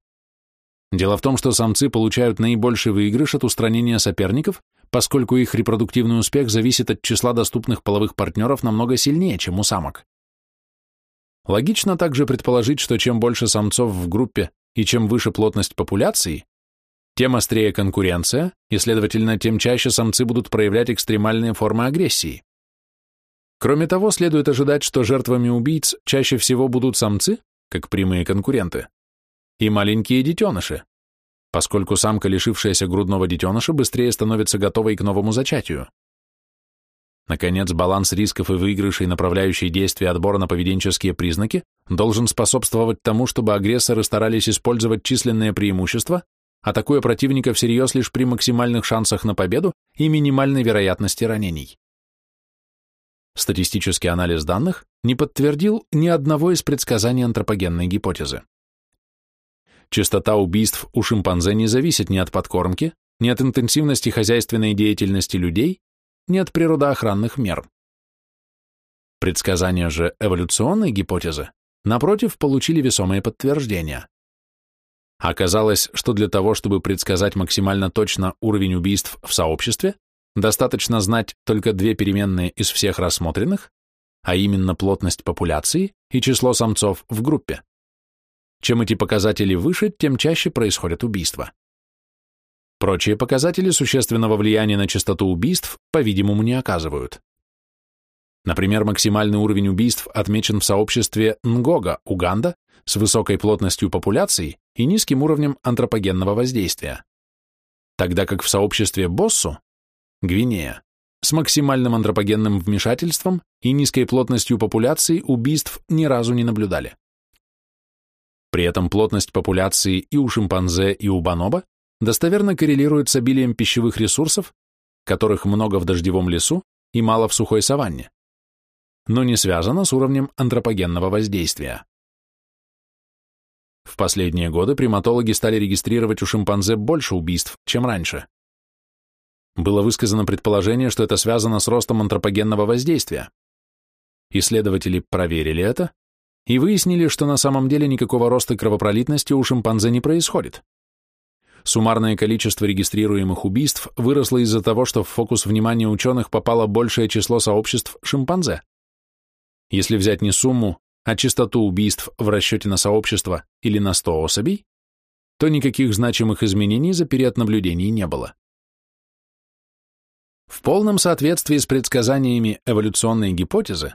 Дело в том, что самцы получают наибольший выигрыш от устранения соперников, поскольку их репродуктивный успех зависит от числа доступных половых партнеров намного сильнее, чем у самок. Логично также предположить, что чем больше самцов в группе и чем выше плотность популяции, тем острее конкуренция, и, следовательно, тем чаще самцы будут проявлять экстремальные формы агрессии. Кроме того, следует ожидать, что жертвами убийц чаще всего будут самцы, как прямые конкуренты, и маленькие детеныши, поскольку самка, лишившаяся грудного детеныша, быстрее становится готовой к новому зачатию. Наконец, баланс рисков и выигрышей, направляющий действия отбора на поведенческие признаки, должен способствовать тому, чтобы агрессоры старались использовать численные преимущества, атакуя противника всерьез лишь при максимальных шансах на победу и минимальной вероятности ранений. Статистический анализ данных не подтвердил ни одного из предсказаний антропогенной гипотезы. Частота убийств у шимпанзе не зависит ни от подкормки, ни от интенсивности хозяйственной деятельности людей, ни от природоохранных мер. Предсказания же эволюционной гипотезы, напротив, получили весомые подтверждения. Оказалось, что для того, чтобы предсказать максимально точно уровень убийств в сообществе, Достаточно знать только две переменные из всех рассмотренных, а именно плотность популяции и число самцов в группе. Чем эти показатели выше, тем чаще происходят убийства. Прочие показатели существенного влияния на частоту убийств, по-видимому, не оказывают. Например, максимальный уровень убийств отмечен в сообществе Нгога, Уганда, с высокой плотностью популяции и низким уровнем антропогенного воздействия. Тогда как в сообществе Боссу Гвинея, с максимальным антропогенным вмешательством и низкой плотностью популяции убийств ни разу не наблюдали. При этом плотность популяции и у шимпанзе, и у бонобо достоверно коррелирует с обилием пищевых ресурсов, которых много в дождевом лесу и мало в сухой саванне, но не связано с уровнем антропогенного воздействия. В последние годы приматологи стали регистрировать у шимпанзе больше убийств, чем раньше. Было высказано предположение, что это связано с ростом антропогенного воздействия. Исследователи проверили это и выяснили, что на самом деле никакого роста кровопролитности у шимпанзе не происходит. Суммарное количество регистрируемых убийств выросло из-за того, что в фокус внимания ученых попало большее число сообществ шимпанзе. Если взять не сумму, а частоту убийств в расчете на сообщество или на 100 особей, то никаких значимых изменений за период наблюдений не было. В полном соответствии с предсказаниями эволюционной гипотезы,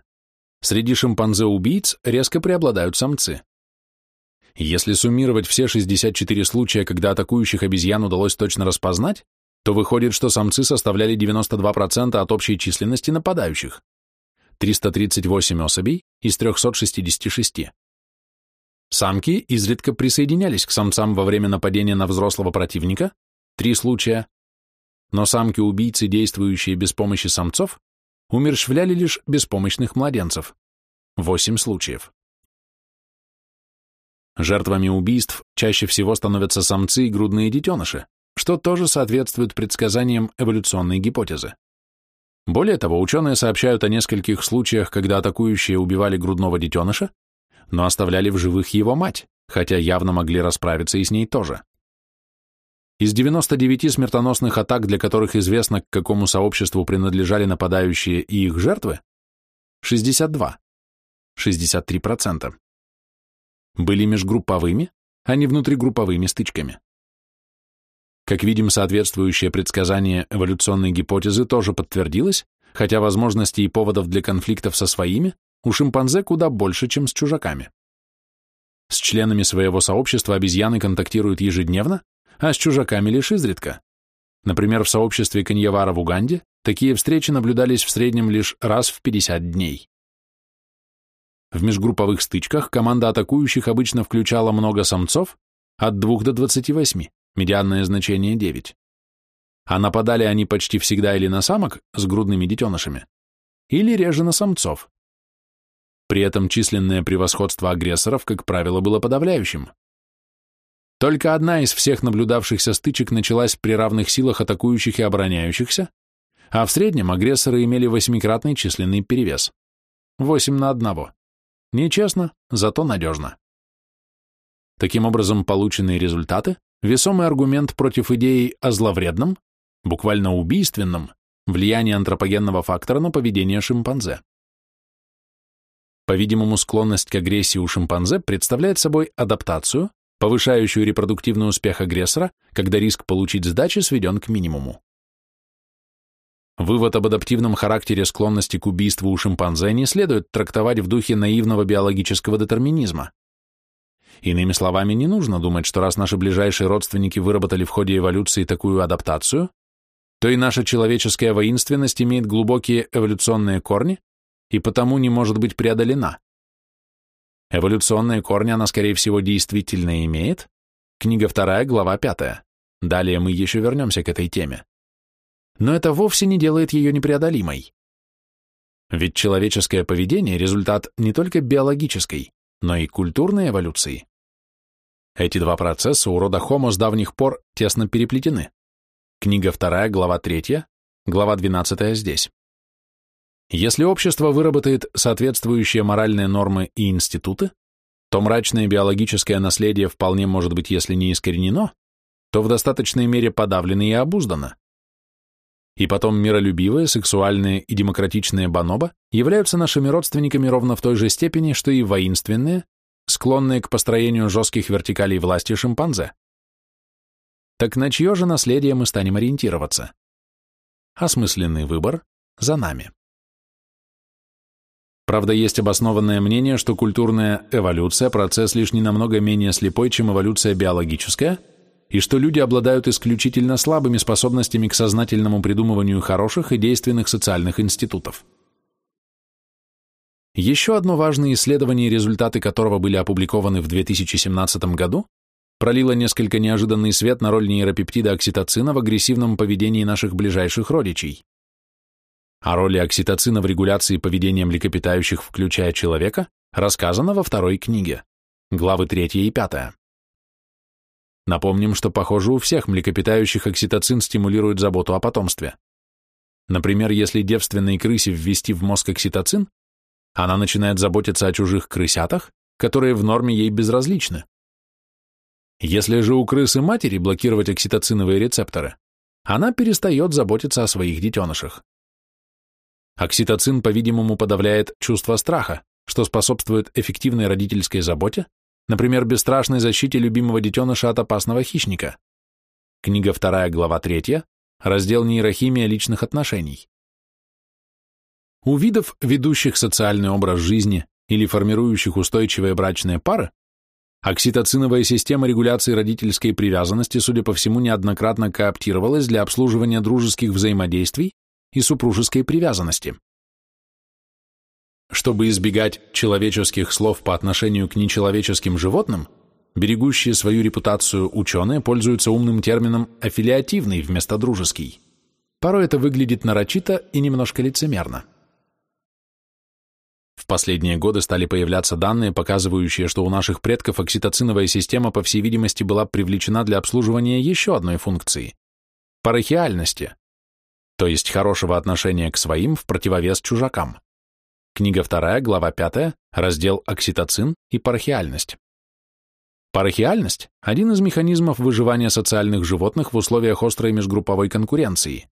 среди шимпанзе-убийц резко преобладают самцы. Если суммировать все 64 случая, когда атакующих обезьян удалось точно распознать, то выходит, что самцы составляли 92% от общей численности нападающих. 338 особей из 366. Самки изредка присоединялись к самцам во время нападения на взрослого противника, три случая, но самки-убийцы, действующие без помощи самцов, умерщвляли лишь беспомощных младенцев, восемь случаев. Жертвами убийств чаще всего становятся самцы и грудные детеныши, что тоже соответствует предсказаниям эволюционной гипотезы. Более того, ученые сообщают о нескольких случаях, когда атакующие убивали грудного детеныша, но оставляли в живых его мать, хотя явно могли расправиться и с ней тоже. Из 99 смертоносных атак, для которых известно, к какому сообществу принадлежали нападающие и их жертвы, 62, 63%, были межгрупповыми, а не внутригрупповыми стычками. Как видим, соответствующее предсказание эволюционной гипотезы тоже подтвердилось, хотя возможностей и поводов для конфликтов со своими у шимпанзе куда больше, чем с чужаками. С членами своего сообщества обезьяны контактируют ежедневно, а с чужаками лишь изредка. Например, в сообществе Каньявара в Уганде такие встречи наблюдались в среднем лишь раз в 50 дней. В межгрупповых стычках команда атакующих обычно включала много самцов, от 2 до 28, медианное значение 9. А нападали они почти всегда или на самок с грудными детенышами, или реже на самцов. При этом численное превосходство агрессоров, как правило, было подавляющим. Только одна из всех наблюдавшихся стычек началась при равных силах атакующих и обороняющихся, а в среднем агрессоры имели восьмикратный численный перевес. 8 на одного. Нечестно, зато надежно. Таким образом, полученные результаты – весомый аргумент против идеи о зловредном, буквально убийственном, влиянии антропогенного фактора на поведение шимпанзе. По-видимому, склонность к агрессии у шимпанзе представляет собой адаптацию, повышающую репродуктивный успех агрессора, когда риск получить сдачи сведен к минимуму. Вывод об адаптивном характере склонности к убийству у шимпанзе не следует трактовать в духе наивного биологического детерминизма. Иными словами, не нужно думать, что раз наши ближайшие родственники выработали в ходе эволюции такую адаптацию, то и наша человеческая воинственность имеет глубокие эволюционные корни и потому не может быть преодолена. Эволюционные корни она, скорее всего, действительно имеет. Книга 2, глава 5. Далее мы еще вернемся к этой теме. Но это вовсе не делает ее непреодолимой. Ведь человеческое поведение – результат не только биологической, но и культурной эволюции. Эти два процесса у рода Homo с давних пор тесно переплетены. Книга 2, глава 3, глава 12 здесь. Если общество выработает соответствующие моральные нормы и институты, то мрачное биологическое наследие вполне может быть, если не искоренено, то в достаточной мере подавлено и обуздано. И потом миролюбивые, сексуальные и демократичные бонобо являются нашими родственниками ровно в той же степени, что и воинственные, склонные к построению жестких вертикалей власти шимпанзе. Так на чье же наследие мы станем ориентироваться? Осмысленный выбор за нами. Правда, есть обоснованное мнение, что культурная эволюция – процесс лишь не намного менее слепой, чем эволюция биологическая, и что люди обладают исключительно слабыми способностями к сознательному придумыванию хороших и действенных социальных институтов. Еще одно важное исследование, результаты которого были опубликованы в 2017 году, пролило несколько неожиданный свет на роль нейропептида окситоцина в агрессивном поведении наших ближайших родичей. О роли окситоцина в регуляции поведения млекопитающих, включая человека, рассказано во второй книге, главы 3 и 5. Напомним, что, похоже, у всех млекопитающих окситоцин стимулирует заботу о потомстве. Например, если девственной крысе ввести в мозг окситоцин, она начинает заботиться о чужих крысятах, которые в норме ей безразличны. Если же у крысы матери блокировать окситоциновые рецепторы, она перестает заботиться о своих детенышах. Окситоцин, по-видимому, подавляет чувство страха, что способствует эффективной родительской заботе, например, бесстрашной защите любимого детеныша от опасного хищника. Книга 2, глава 3, раздел «Нейрохимия личных отношений». У видов, ведущих социальный образ жизни или формирующих устойчивые брачные пары, окситоциновая система регуляции родительской привязанности, судя по всему, неоднократно кооптировалась для обслуживания дружеских взаимодействий и супружеской привязанности. Чтобы избегать человеческих слов по отношению к нечеловеческим животным, берегущие свою репутацию ученые пользуются умным термином «аффилиативный» вместо «дружеский». Порой это выглядит нарочито и немножко лицемерно. В последние годы стали появляться данные, показывающие, что у наших предков окситоциновая система, по всей видимости, была привлечена для обслуживания еще одной функции – парахиальности, то есть хорошего отношения к своим в противовес чужакам. Книга 2, глава 5, раздел «Окситоцин и парахиальность». Парахиальность – один из механизмов выживания социальных животных в условиях острой межгрупповой конкуренции.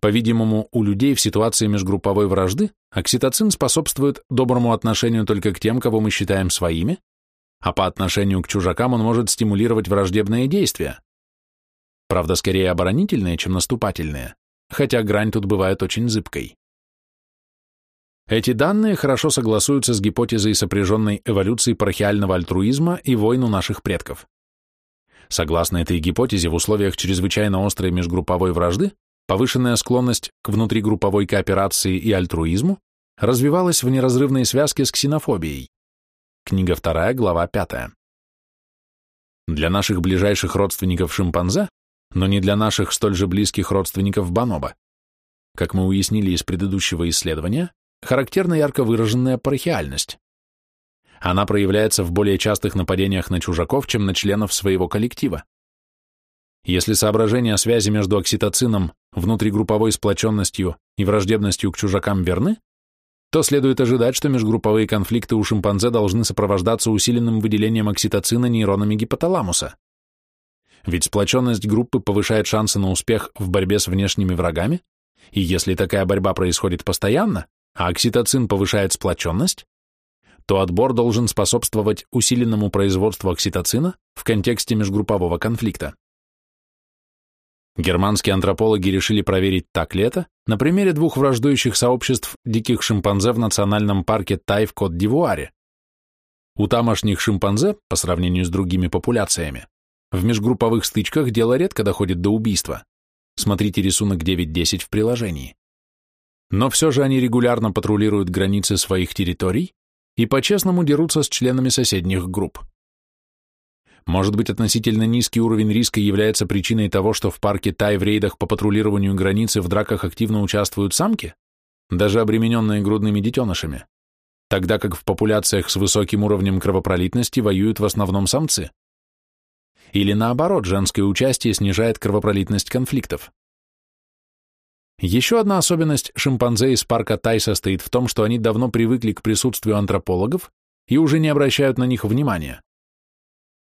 По-видимому, у людей в ситуации межгрупповой вражды окситоцин способствует доброму отношению только к тем, кого мы считаем своими, а по отношению к чужакам он может стимулировать враждебные действия. Правда, скорее оборонительные, чем наступательные, хотя грань тут бывает очень зыбкой. Эти данные хорошо согласуются с гипотезой сопряженной эволюции парахиального альтруизма и войну наших предков. Согласно этой гипотезе, в условиях чрезвычайно острой межгрупповой вражды повышенная склонность к внутригрупповой кооперации и альтруизму развивалась в неразрывной связке с ксенофобией. Книга 2, глава 5. Для наших ближайших родственников шимпанзе, но не для наших столь же близких родственников бонобо. Как мы уяснили из предыдущего исследования, характерна ярко выраженная парахиальность. Она проявляется в более частых нападениях на чужаков, чем на членов своего коллектива. Если соображения связи между окситоцином, внутригрупповой сплоченностью и враждебностью к чужакам верны, то следует ожидать, что межгрупповые конфликты у шимпанзе должны сопровождаться усиленным выделением окситоцина нейронами гипоталамуса. Ведь сплоченность группы повышает шансы на успех в борьбе с внешними врагами, и если такая борьба происходит постоянно, а окситоцин повышает сплоченность, то отбор должен способствовать усиленному производству окситоцина в контексте межгруппового конфликта. Германские антропологи решили проверить так ли это на примере двух враждующих сообществ диких шимпанзе в национальном парке Тай в Кот-д'Ивуаре. У тамошних шимпанзе, по сравнению с другими популяциями, в межгрупповых стычках дело редко доходит до убийства. Смотрите рисунок 9.10 в приложении но все же они регулярно патрулируют границы своих территорий и по-честному дерутся с членами соседних групп. Может быть, относительно низкий уровень риска является причиной того, что в парке Тай в рейдах по патрулированию границы в драках активно участвуют самки, даже обремененные грудными детенышами, тогда как в популяциях с высоким уровнем кровопролитности воюют в основном самцы. Или наоборот, женское участие снижает кровопролитность конфликтов. Еще одна особенность шимпанзе из парка Тай состоит в том, что они давно привыкли к присутствию антропологов и уже не обращают на них внимания.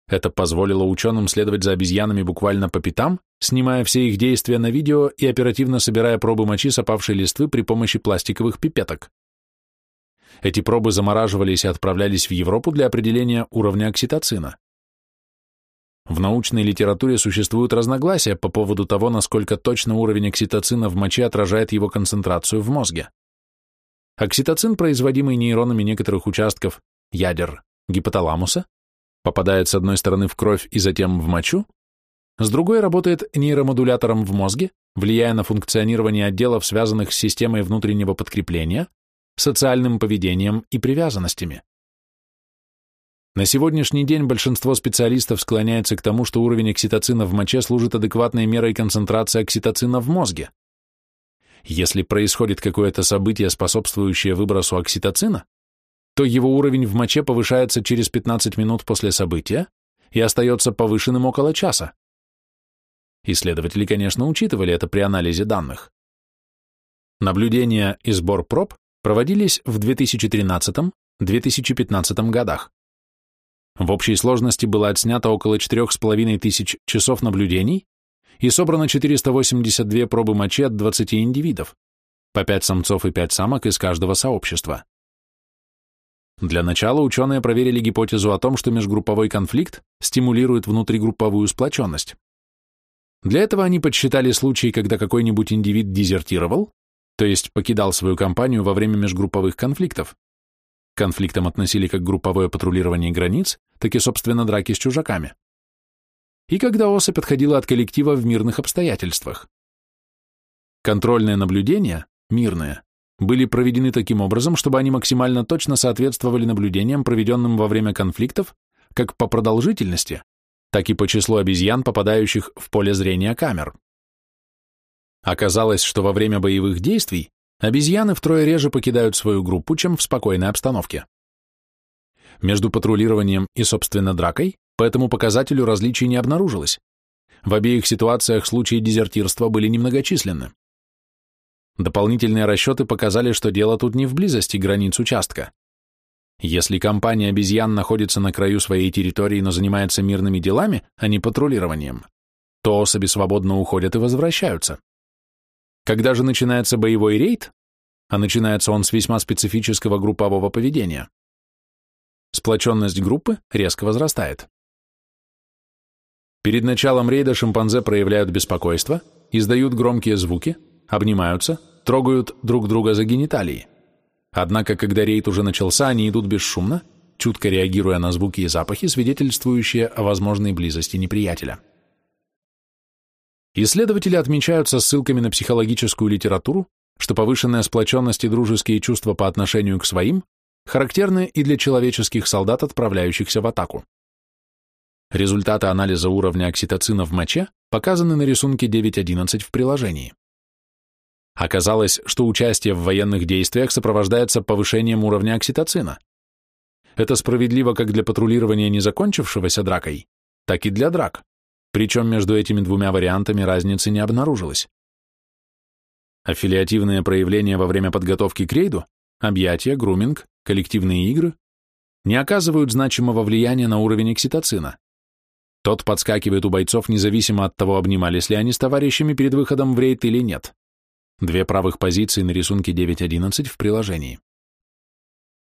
Это позволило ученым следовать за обезьянами буквально по пятам, снимая все их действия на видео и оперативно собирая пробы мочи с опавшей листвы при помощи пластиковых пипеток. Эти пробы замораживались и отправлялись в Европу для определения уровня окситоцина. В научной литературе существуют разногласия по поводу того, насколько точно уровень окситоцина в моче отражает его концентрацию в мозге. Окситоцин, производимый нейронами некоторых участков ядер гипоталамуса, попадает с одной стороны в кровь и затем в мочу, с другой работает нейромодулятором в мозге, влияя на функционирование отделов, связанных с системой внутреннего подкрепления, социальным поведением и привязанностями. На сегодняшний день большинство специалистов склоняется к тому, что уровень окситоцина в моче служит адекватной мерой концентрации окситоцина в мозге. Если происходит какое-то событие, способствующее выбросу окситоцина, то его уровень в моче повышается через 15 минут после события и остается повышенным около часа. Исследователи, конечно, учитывали это при анализе данных. Наблюдения и сбор проб проводились в 2013-2015 годах. В общей сложности было отснято около 4,5 тысяч часов наблюдений и собрано 482 пробы мочи от 20 индивидов, по 5 самцов и 5 самок из каждого сообщества. Для начала ученые проверили гипотезу о том, что межгрупповой конфликт стимулирует внутригрупповую сплоченность. Для этого они подсчитали случаи, когда какой-нибудь индивид дезертировал, то есть покидал свою компанию во время межгрупповых конфликтов. Конфликтам относили как групповое патрулирование границ, так и, собственно, драки с чужаками. И когда особь отходила от коллектива в мирных обстоятельствах. Контрольные наблюдения, мирные, были проведены таким образом, чтобы они максимально точно соответствовали наблюдениям, проведенным во время конфликтов, как по продолжительности, так и по числу обезьян, попадающих в поле зрения камер. Оказалось, что во время боевых действий обезьяны втрое реже покидают свою группу, чем в спокойной обстановке. Между патрулированием и, собственно, дракой по этому показателю различий не обнаружилось. В обеих ситуациях случаи дезертирства были немногочисленны. Дополнительные расчеты показали, что дело тут не в близости границ участка. Если компания обезьян находится на краю своей территории, но занимается мирными делами, а не патрулированием, то особи свободно уходят и возвращаются. Когда же начинается боевой рейд, а начинается он с весьма специфического группового поведения, сплоченность группы резко возрастает. Перед началом рейда шимпанзе проявляют беспокойство, издают громкие звуки, обнимаются, трогают друг друга за гениталии. Однако, когда рейд уже начался, они идут бесшумно, чутко реагируя на звуки и запахи, свидетельствующие о возможной близости неприятеля. Исследователи отмечают со ссылками на психологическую литературу, что повышенная сплоченность и дружеские чувства по отношению к своим характерны и для человеческих солдат, отправляющихся в атаку. Результаты анализа уровня окситоцина в моче показаны на рисунке 9.11 в приложении. Оказалось, что участие в военных действиях сопровождается повышением уровня окситоцина. Это справедливо как для патрулирования незакончившегося дракой, так и для драк, причем между этими двумя вариантами разницы не обнаружилось. Аффилиативные проявления во время подготовки к рейду, объятия, груминг, коллективные игры не оказывают значимого влияния на уровень окситоцина. Тот подскакивает у бойцов независимо от того, обнимались ли они с товарищами перед выходом в рейд или нет. Две правых позиции на рисунке 9.11 в приложении.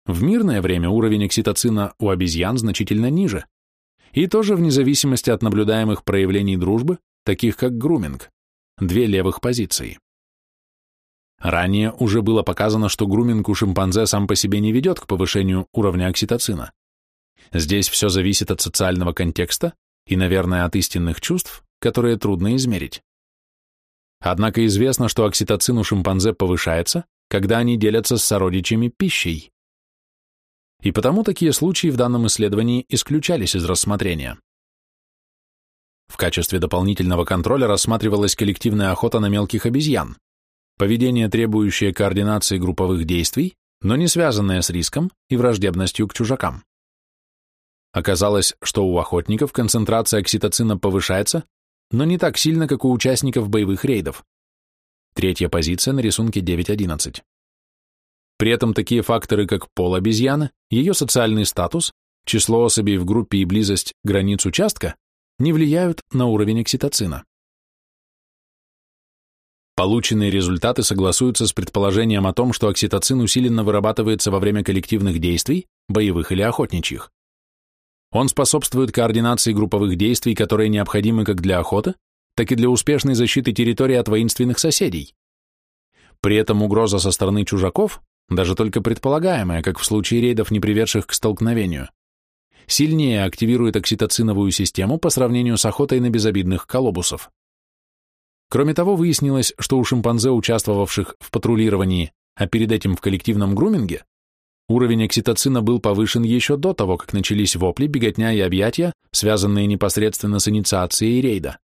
В мирное время уровень окситоцина у обезьян значительно ниже, и тоже в независимости от наблюдаемых проявлений дружбы, таких как груминг, две левых позиции. Ранее уже было показано, что груминг у шимпанзе сам по себе не ведет к повышению уровня окситоцина. Здесь все зависит от социального контекста и, наверное, от истинных чувств, которые трудно измерить. Однако известно, что окситоцин у шимпанзе повышается, когда они делятся с сородичами пищей. И потому такие случаи в данном исследовании исключались из рассмотрения. В качестве дополнительного контроля рассматривалась коллективная охота на мелких обезьян, поведение, требующее координации групповых действий, но не связанное с риском и враждебностью к чужакам. Оказалось, что у охотников концентрация окситоцина повышается но не так сильно, как у участников боевых рейдов. Третья позиция на рисунке 9.11. При этом такие факторы, как пол обезьяны, ее социальный статус, число особей в группе и близость границ участка не влияют на уровень окситоцина. Полученные результаты согласуются с предположением о том, что окситоцин усиленно вырабатывается во время коллективных действий, боевых или охотничьих. Он способствует координации групповых действий, которые необходимы как для охоты, так и для успешной защиты территории от воинственных соседей. При этом угроза со стороны чужаков, даже только предполагаемая, как в случае рейдов, не приведших к столкновению, сильнее активирует окситоциновую систему по сравнению с охотой на безобидных колобусов. Кроме того, выяснилось, что у шимпанзе, участвовавших в патрулировании, а перед этим в коллективном груминге, Уровень окситоцина был повышен еще до того, как начались вопли, беготня и объятия, связанные непосредственно с инициацией рейда.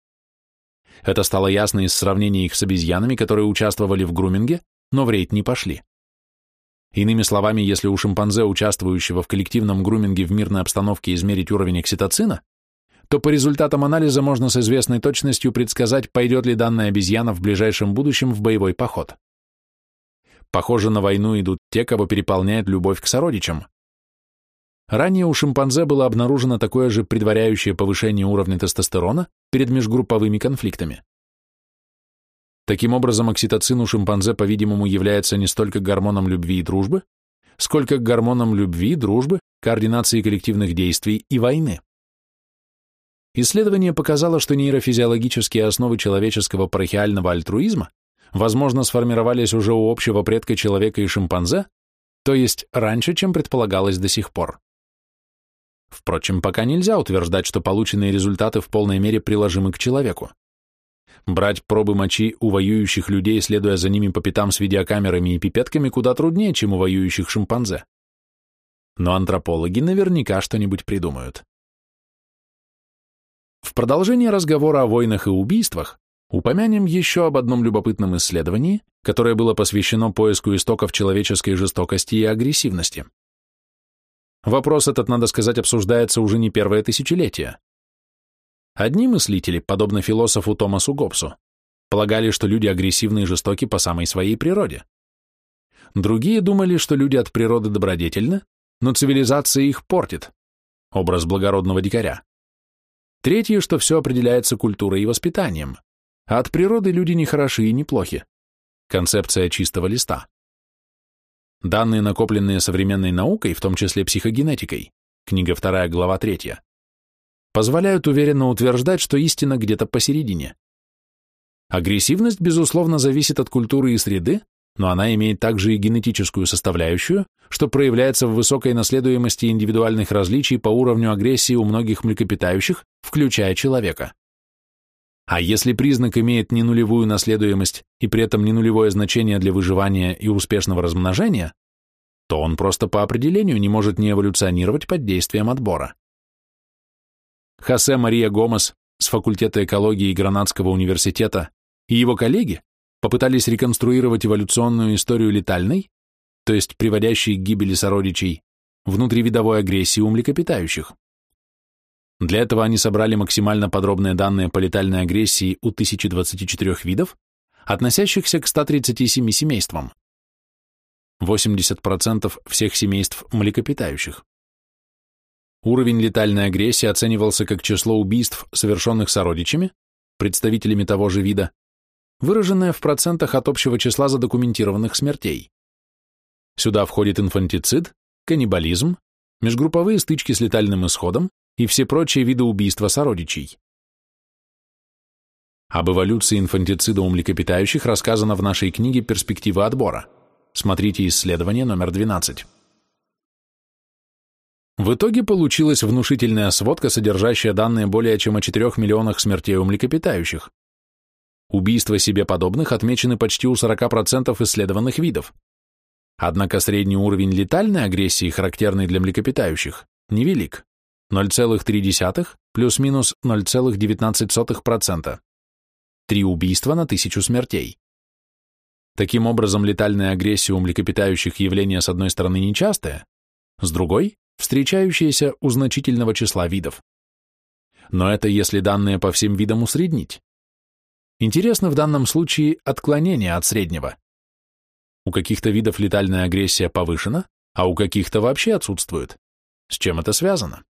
Это стало ясно из сравнения их с обезьянами, которые участвовали в груминге, но в рейд не пошли. Иными словами, если у шимпанзе, участвующего в коллективном груминге в мирной обстановке, измерить уровень окситоцина, то по результатам анализа можно с известной точностью предсказать, пойдет ли данная обезьяна в ближайшем будущем в боевой поход. Похоже, на войну идут те, кого переполняет любовь к сородичам. Ранее у шимпанзе было обнаружено такое же предваряющее повышение уровня тестостерона перед межгрупповыми конфликтами. Таким образом, окситоцин у шимпанзе, по-видимому, является не столько гормоном любви и дружбы, сколько к гормонам любви, дружбы, координации коллективных действий и войны. Исследование показало, что нейрофизиологические основы человеческого парахиального альтруизма возможно сформировались уже у общего предка человека и шимпанзе, то есть раньше, чем предполагалось до сих пор. Впрочем, пока нельзя утверждать, что полученные результаты в полной мере приложимы к человеку. Брать пробы мочи у воюющих людей, следуя за ними по пятам с видеокамерами и пипетками, куда труднее, чем у воюющих шимпанзе. Но антропологи наверняка что-нибудь придумают. В продолжение разговора о войнах и убийствах упомянем еще об одном любопытном исследовании, которое было посвящено поиску истоков человеческой жестокости и агрессивности. Вопрос этот, надо сказать, обсуждается уже не первое тысячелетие. Одни мыслители, подобно философу Томасу Гоббсу, полагали, что люди агрессивны и жестоки по самой своей природе. Другие думали, что люди от природы добродетельны, но цивилизация их портит, образ благородного дикаря. Третье, что все определяется культурой и воспитанием, а от природы люди не хороши и не плохи. Концепция чистого листа. Данные, накопленные современной наукой, в том числе психогенетикой, книга 2, глава 3, позволяют уверенно утверждать, что истина где-то посередине. Агрессивность, безусловно, зависит от культуры и среды, но она имеет также и генетическую составляющую, что проявляется в высокой наследуемости индивидуальных различий по уровню агрессии у многих млекопитающих, включая человека. А если признак имеет не нулевую наследуемость и при этом не нулевое значение для выживания и успешного размножения, то он просто по определению не может не эволюционировать под действием отбора. Хосе Мария Гомес с факультета экологии Гранадского университета и его коллеги попытались реконструировать эволюционную историю летальной, то есть приводящей к гибели сородичей, внутривидовой агрессии у млекопитающих. Для этого они собрали максимально подробные данные по летальной агрессии у 1024 видов, относящихся к 137 семействам. 80% всех семейств млекопитающих. Уровень летальной агрессии оценивался как число убийств, совершенных сородичами, представителями того же вида, выраженное в процентах от общего числа задокументированных смертей. Сюда входит инфантицид, каннибализм, межгрупповые стычки с летальным исходом и все прочие виды убийства сородичей. Об эволюции инфантицида у млекопитающих рассказано в нашей книге «Перспективы отбора». Смотрите исследование номер 12. В итоге получилась внушительная сводка, содержащая данные более чем о 4 миллионах смертей у млекопитающих. Убийства себе подобных отмечены почти у 40% исследованных видов. Однако средний уровень летальной агрессии, характерный для млекопитающих, невелик – 0,3 плюс-минус 0,19%. Три убийства на тысячу смертей. Таким образом, летальная агрессия у млекопитающих явление с одной стороны нечастое, с другой встречающиеся у значительного числа видов. Но это если данные по всем видам усреднить. Интересно в данном случае отклонение от среднего. У каких-то видов летальная агрессия повышена, а у каких-то вообще отсутствует. С чем это связано?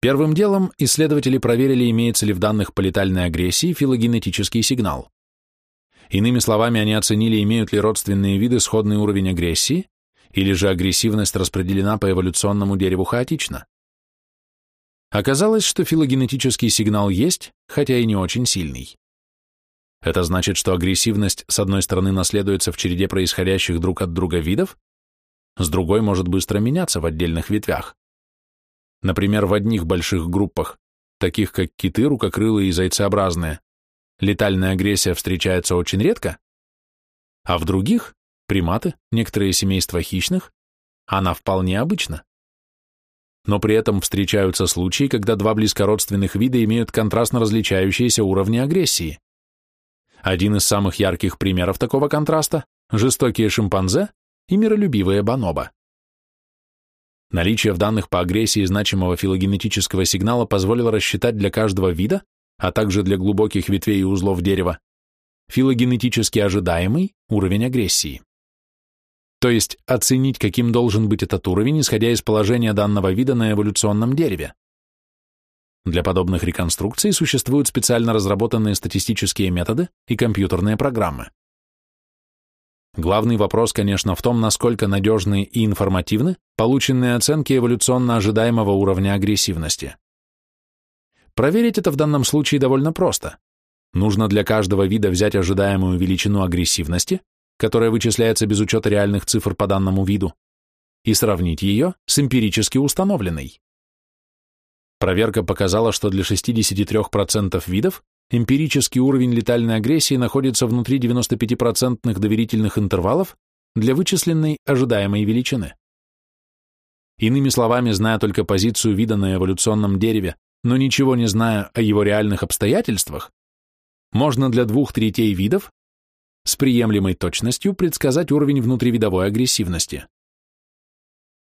Первым делом исследователи проверили, имеется ли в данных по летальной агрессии филогенетический сигнал. Иными словами, они оценили, имеют ли родственные виды сходный уровень агрессии или же агрессивность распределена по эволюционному дереву хаотично. Оказалось, что филогенетический сигнал есть, хотя и не очень сильный. Это значит, что агрессивность с одной стороны наследуется в череде происходящих друг от друга видов, с другой может быстро меняться в отдельных ветвях. Например, в одних больших группах, таких как киты, рукокрылые и зайцеобразные, летальная агрессия встречается очень редко, а в других приматы, некоторые семейства хищных, она вполне обычна. Но при этом встречаются случаи, когда два близкородственных вида имеют контрастно различающиеся уровни агрессии. Один из самых ярких примеров такого контраста – жестокие шимпанзе и миролюбивые бонобо. Наличие в данных по агрессии значимого филогенетического сигнала позволило рассчитать для каждого вида, а также для глубоких ветвей и узлов дерева, филогенетически ожидаемый уровень агрессии то есть оценить, каким должен быть этот уровень, исходя из положения данного вида на эволюционном дереве. Для подобных реконструкций существуют специально разработанные статистические методы и компьютерные программы. Главный вопрос, конечно, в том, насколько надежны и информативны полученные оценки эволюционно ожидаемого уровня агрессивности. Проверить это в данном случае довольно просто. Нужно для каждого вида взять ожидаемую величину агрессивности, которая вычисляется без учета реальных цифр по данному виду, и сравнить ее с эмпирически установленной. Проверка показала, что для 63% видов эмпирический уровень летальной агрессии находится внутри 95% доверительных интервалов для вычисленной ожидаемой величины. Иными словами, зная только позицию вида на эволюционном дереве, но ничего не зная о его реальных обстоятельствах, можно для двух третей видов с приемлемой точностью предсказать уровень внутривидовой агрессивности.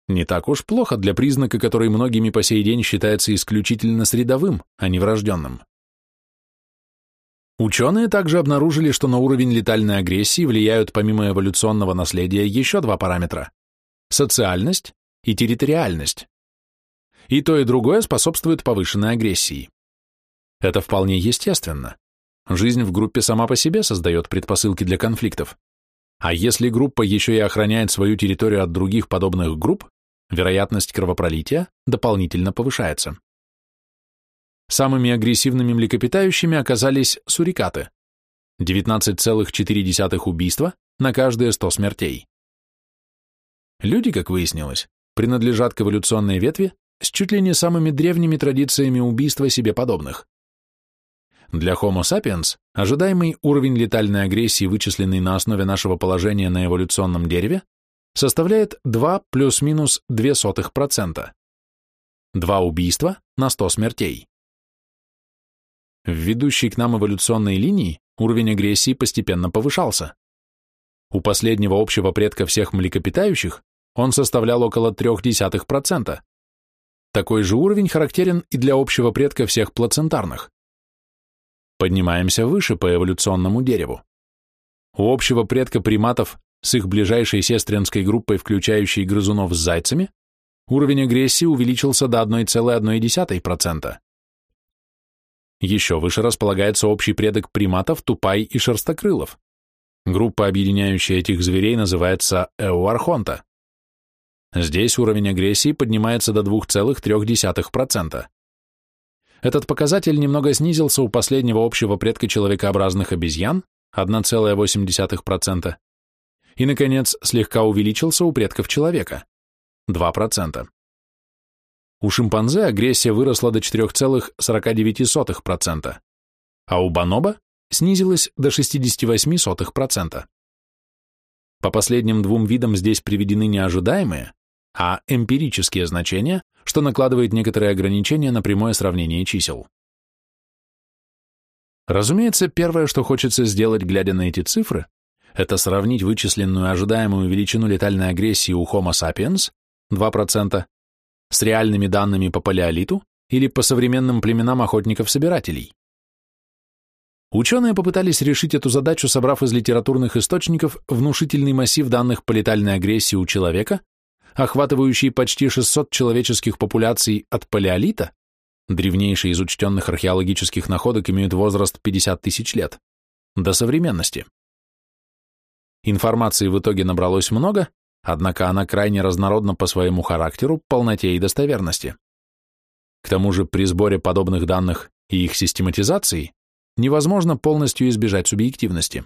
Не так уж плохо для признака, который многими по сей день считается исключительно средовым, а не врожденным. Ученые также обнаружили, что на уровень летальной агрессии влияют помимо эволюционного наследия еще два параметра – социальность и территориальность. И то, и другое способствует повышенной агрессии. Это вполне естественно. Жизнь в группе сама по себе создает предпосылки для конфликтов. А если группа еще и охраняет свою территорию от других подобных групп, вероятность кровопролития дополнительно повышается. Самыми агрессивными млекопитающими оказались сурикаты – 19,4 убийства на каждые 100 смертей. Люди, как выяснилось, принадлежат к эволюционной ветви с чуть ли не самыми древними традициями убийства себе подобных. Для Homo sapiens ожидаемый уровень летальной агрессии, вычисленный на основе нашего положения на эволюционном дереве, составляет 2 плюс-минус 0,02%. Два убийства на 100 смертей. В ведущей к нам эволюционной линии уровень агрессии постепенно повышался. У последнего общего предка всех млекопитающих он составлял около 0,3%. Такой же уровень характерен и для общего предка всех плацентарных. Поднимаемся выше по эволюционному дереву. У общего предка приматов с их ближайшей сестринской группой, включающей грызунов с зайцами, уровень агрессии увеличился до 1,1%. Еще выше располагается общий предок приматов, тупай и шерстокрылов. Группа, объединяющая этих зверей, называется эуархонта. Здесь уровень агрессии поднимается до 2,3%. Этот показатель немного снизился у последнего общего предка человекообразных обезьян, 1,8%, и, наконец, слегка увеличился у предков человека, 2%. У шимпанзе агрессия выросла до 4,49%, а у бонобо снизилась до 68%. По последним двум видам здесь приведены не ожидаемые, а эмпирические значения, что накладывает некоторые ограничения на прямое сравнение чисел. Разумеется, первое, что хочется сделать, глядя на эти цифры, это сравнить вычисленную ожидаемую величину летальной агрессии у Homo sapiens 2% с реальными данными по палеолиту или по современным племенам охотников-собирателей. Ученые попытались решить эту задачу, собрав из литературных источников внушительный массив данных по летальной агрессии у человека, охватывающий почти 600 человеческих популяций от палеолита, древнейшие из учтенных археологических находок имеют возраст 50 тысяч лет, до современности. Информации в итоге набралось много, однако она крайне разнородна по своему характеру, полноте и достоверности. К тому же при сборе подобных данных и их систематизации невозможно полностью избежать субъективности.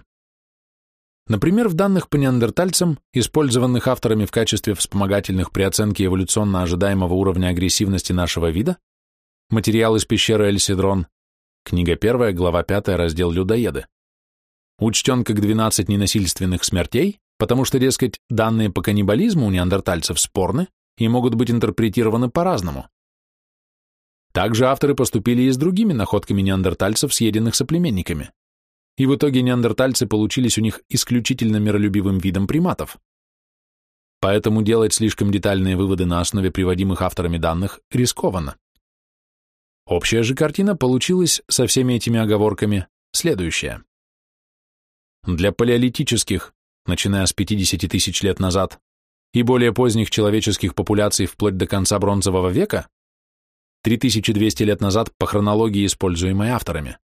Например, в данных по неандертальцам, использованных авторами в качестве вспомогательных при оценке эволюционно ожидаемого уровня агрессивности нашего вида, материал из пещеры Эльсидрон, книга 1, глава 5, раздел «Людоеды», учтен как 12 ненасильственных смертей, потому что, дескать, данные по каннибализму у неандертальцев спорны и могут быть интерпретированы по-разному. Также авторы поступили и с другими находками неандертальцев, съеденных соплеменниками. И в итоге неандертальцы получились у них исключительно миролюбивым видом приматов. Поэтому делать слишком детальные выводы на основе приводимых авторами данных рискованно. Общая же картина получилась со всеми этими оговорками следующая. Для палеолитических начиная с 50 тысяч лет назад, и более поздних человеческих популяций вплоть до конца бронзового века, 3200 лет назад по хронологии, используемой авторами.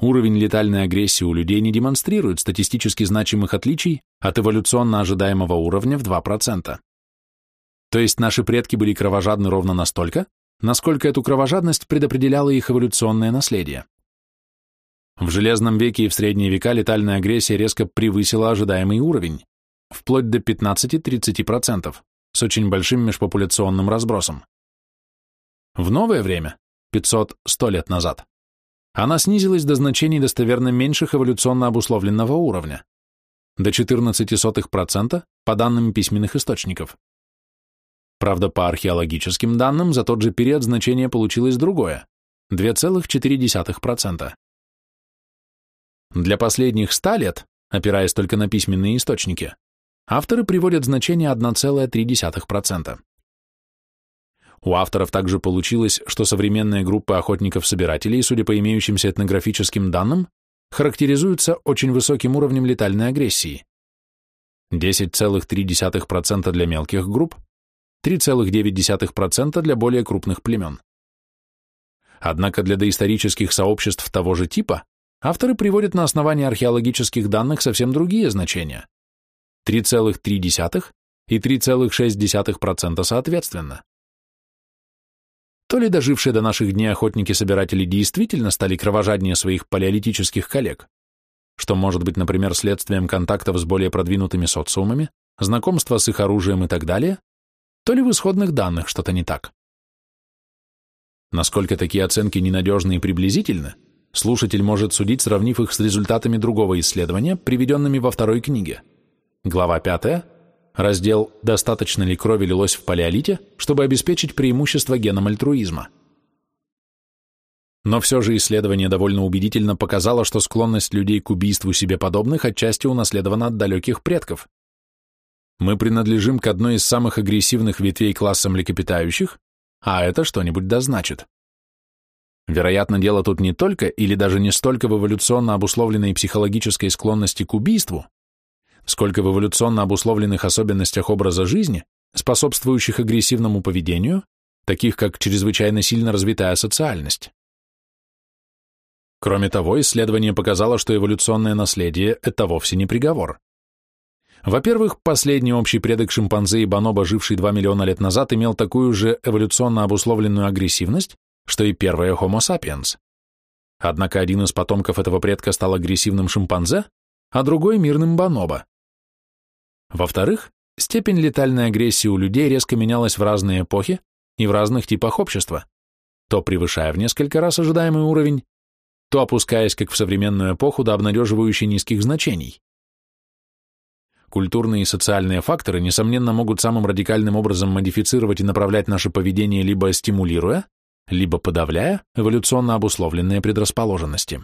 Уровень летальной агрессии у людей не демонстрирует статистически значимых отличий от эволюционно ожидаемого уровня в 2%. То есть наши предки были кровожадны ровно настолько, насколько эту кровожадность предопределяло их эволюционное наследие. В Железном веке и в Средние века летальная агрессия резко превысила ожидаемый уровень, вплоть до 15-30%, с очень большим межпопуляционным разбросом. В новое время, 500-100 лет назад, она снизилась до значений достоверно меньших эволюционно обусловленного уровня, до 0,14% по данным письменных источников. Правда, по археологическим данным за тот же период значение получилось другое – 2,4%. Для последних 100 лет, опираясь только на письменные источники, авторы приводят значение 1,3%. У авторов также получилось, что современные группы охотников-собирателей, судя по имеющимся этнографическим данным, характеризуются очень высоким уровнем летальной агрессии. 10,3% для мелких групп, 3,9% для более крупных племен. Однако для доисторических сообществ того же типа авторы приводят на основании археологических данных совсем другие значения – 3,3 и 3,6% соответственно. То ли дожившие до наших дней охотники-собиратели действительно стали кровожаднее своих палеолитических коллег, что может быть, например, следствием контактов с более продвинутыми социумами, знакомства с их оружием и так далее, то ли в исходных данных что-то не так. Насколько такие оценки ненадежны и приблизительны, слушатель может судить, сравнив их с результатами другого исследования, приведенными во второй книге. Глава 5, Раздел «Достаточно ли крови лилось в палеолите, чтобы обеспечить преимущество геном альтруизма?» Но все же исследование довольно убедительно показало, что склонность людей к убийству себе подобных отчасти унаследована от далеких предков. Мы принадлежим к одной из самых агрессивных ветвей класса млекопитающих, а это что-нибудь дозначит. Вероятно, дело тут не только или даже не столько в эволюционно обусловленной психологической склонности к убийству, сколько в эволюционно обусловленных особенностях образа жизни, способствующих агрессивному поведению, таких как чрезвычайно сильно развитая социальность. Кроме того, исследование показало, что эволюционное наследие – это вовсе не приговор. Во-первых, последний общий предок шимпанзе и бонобо, живший 2 миллиона лет назад, имел такую же эволюционно обусловленную агрессивность, что и первая Homo sapiens. Однако один из потомков этого предка стал агрессивным шимпанзе, а другой – мирным бонобо. Во-вторых, степень летальной агрессии у людей резко менялась в разные эпохи и в разных типах общества, то превышая в несколько раз ожидаемый уровень, то опускаясь, как в современную эпоху, до обнадеживающей низких значений. Культурные и социальные факторы, несомненно, могут самым радикальным образом модифицировать и направлять наше поведение либо стимулируя, либо подавляя эволюционно обусловленные предрасположенности.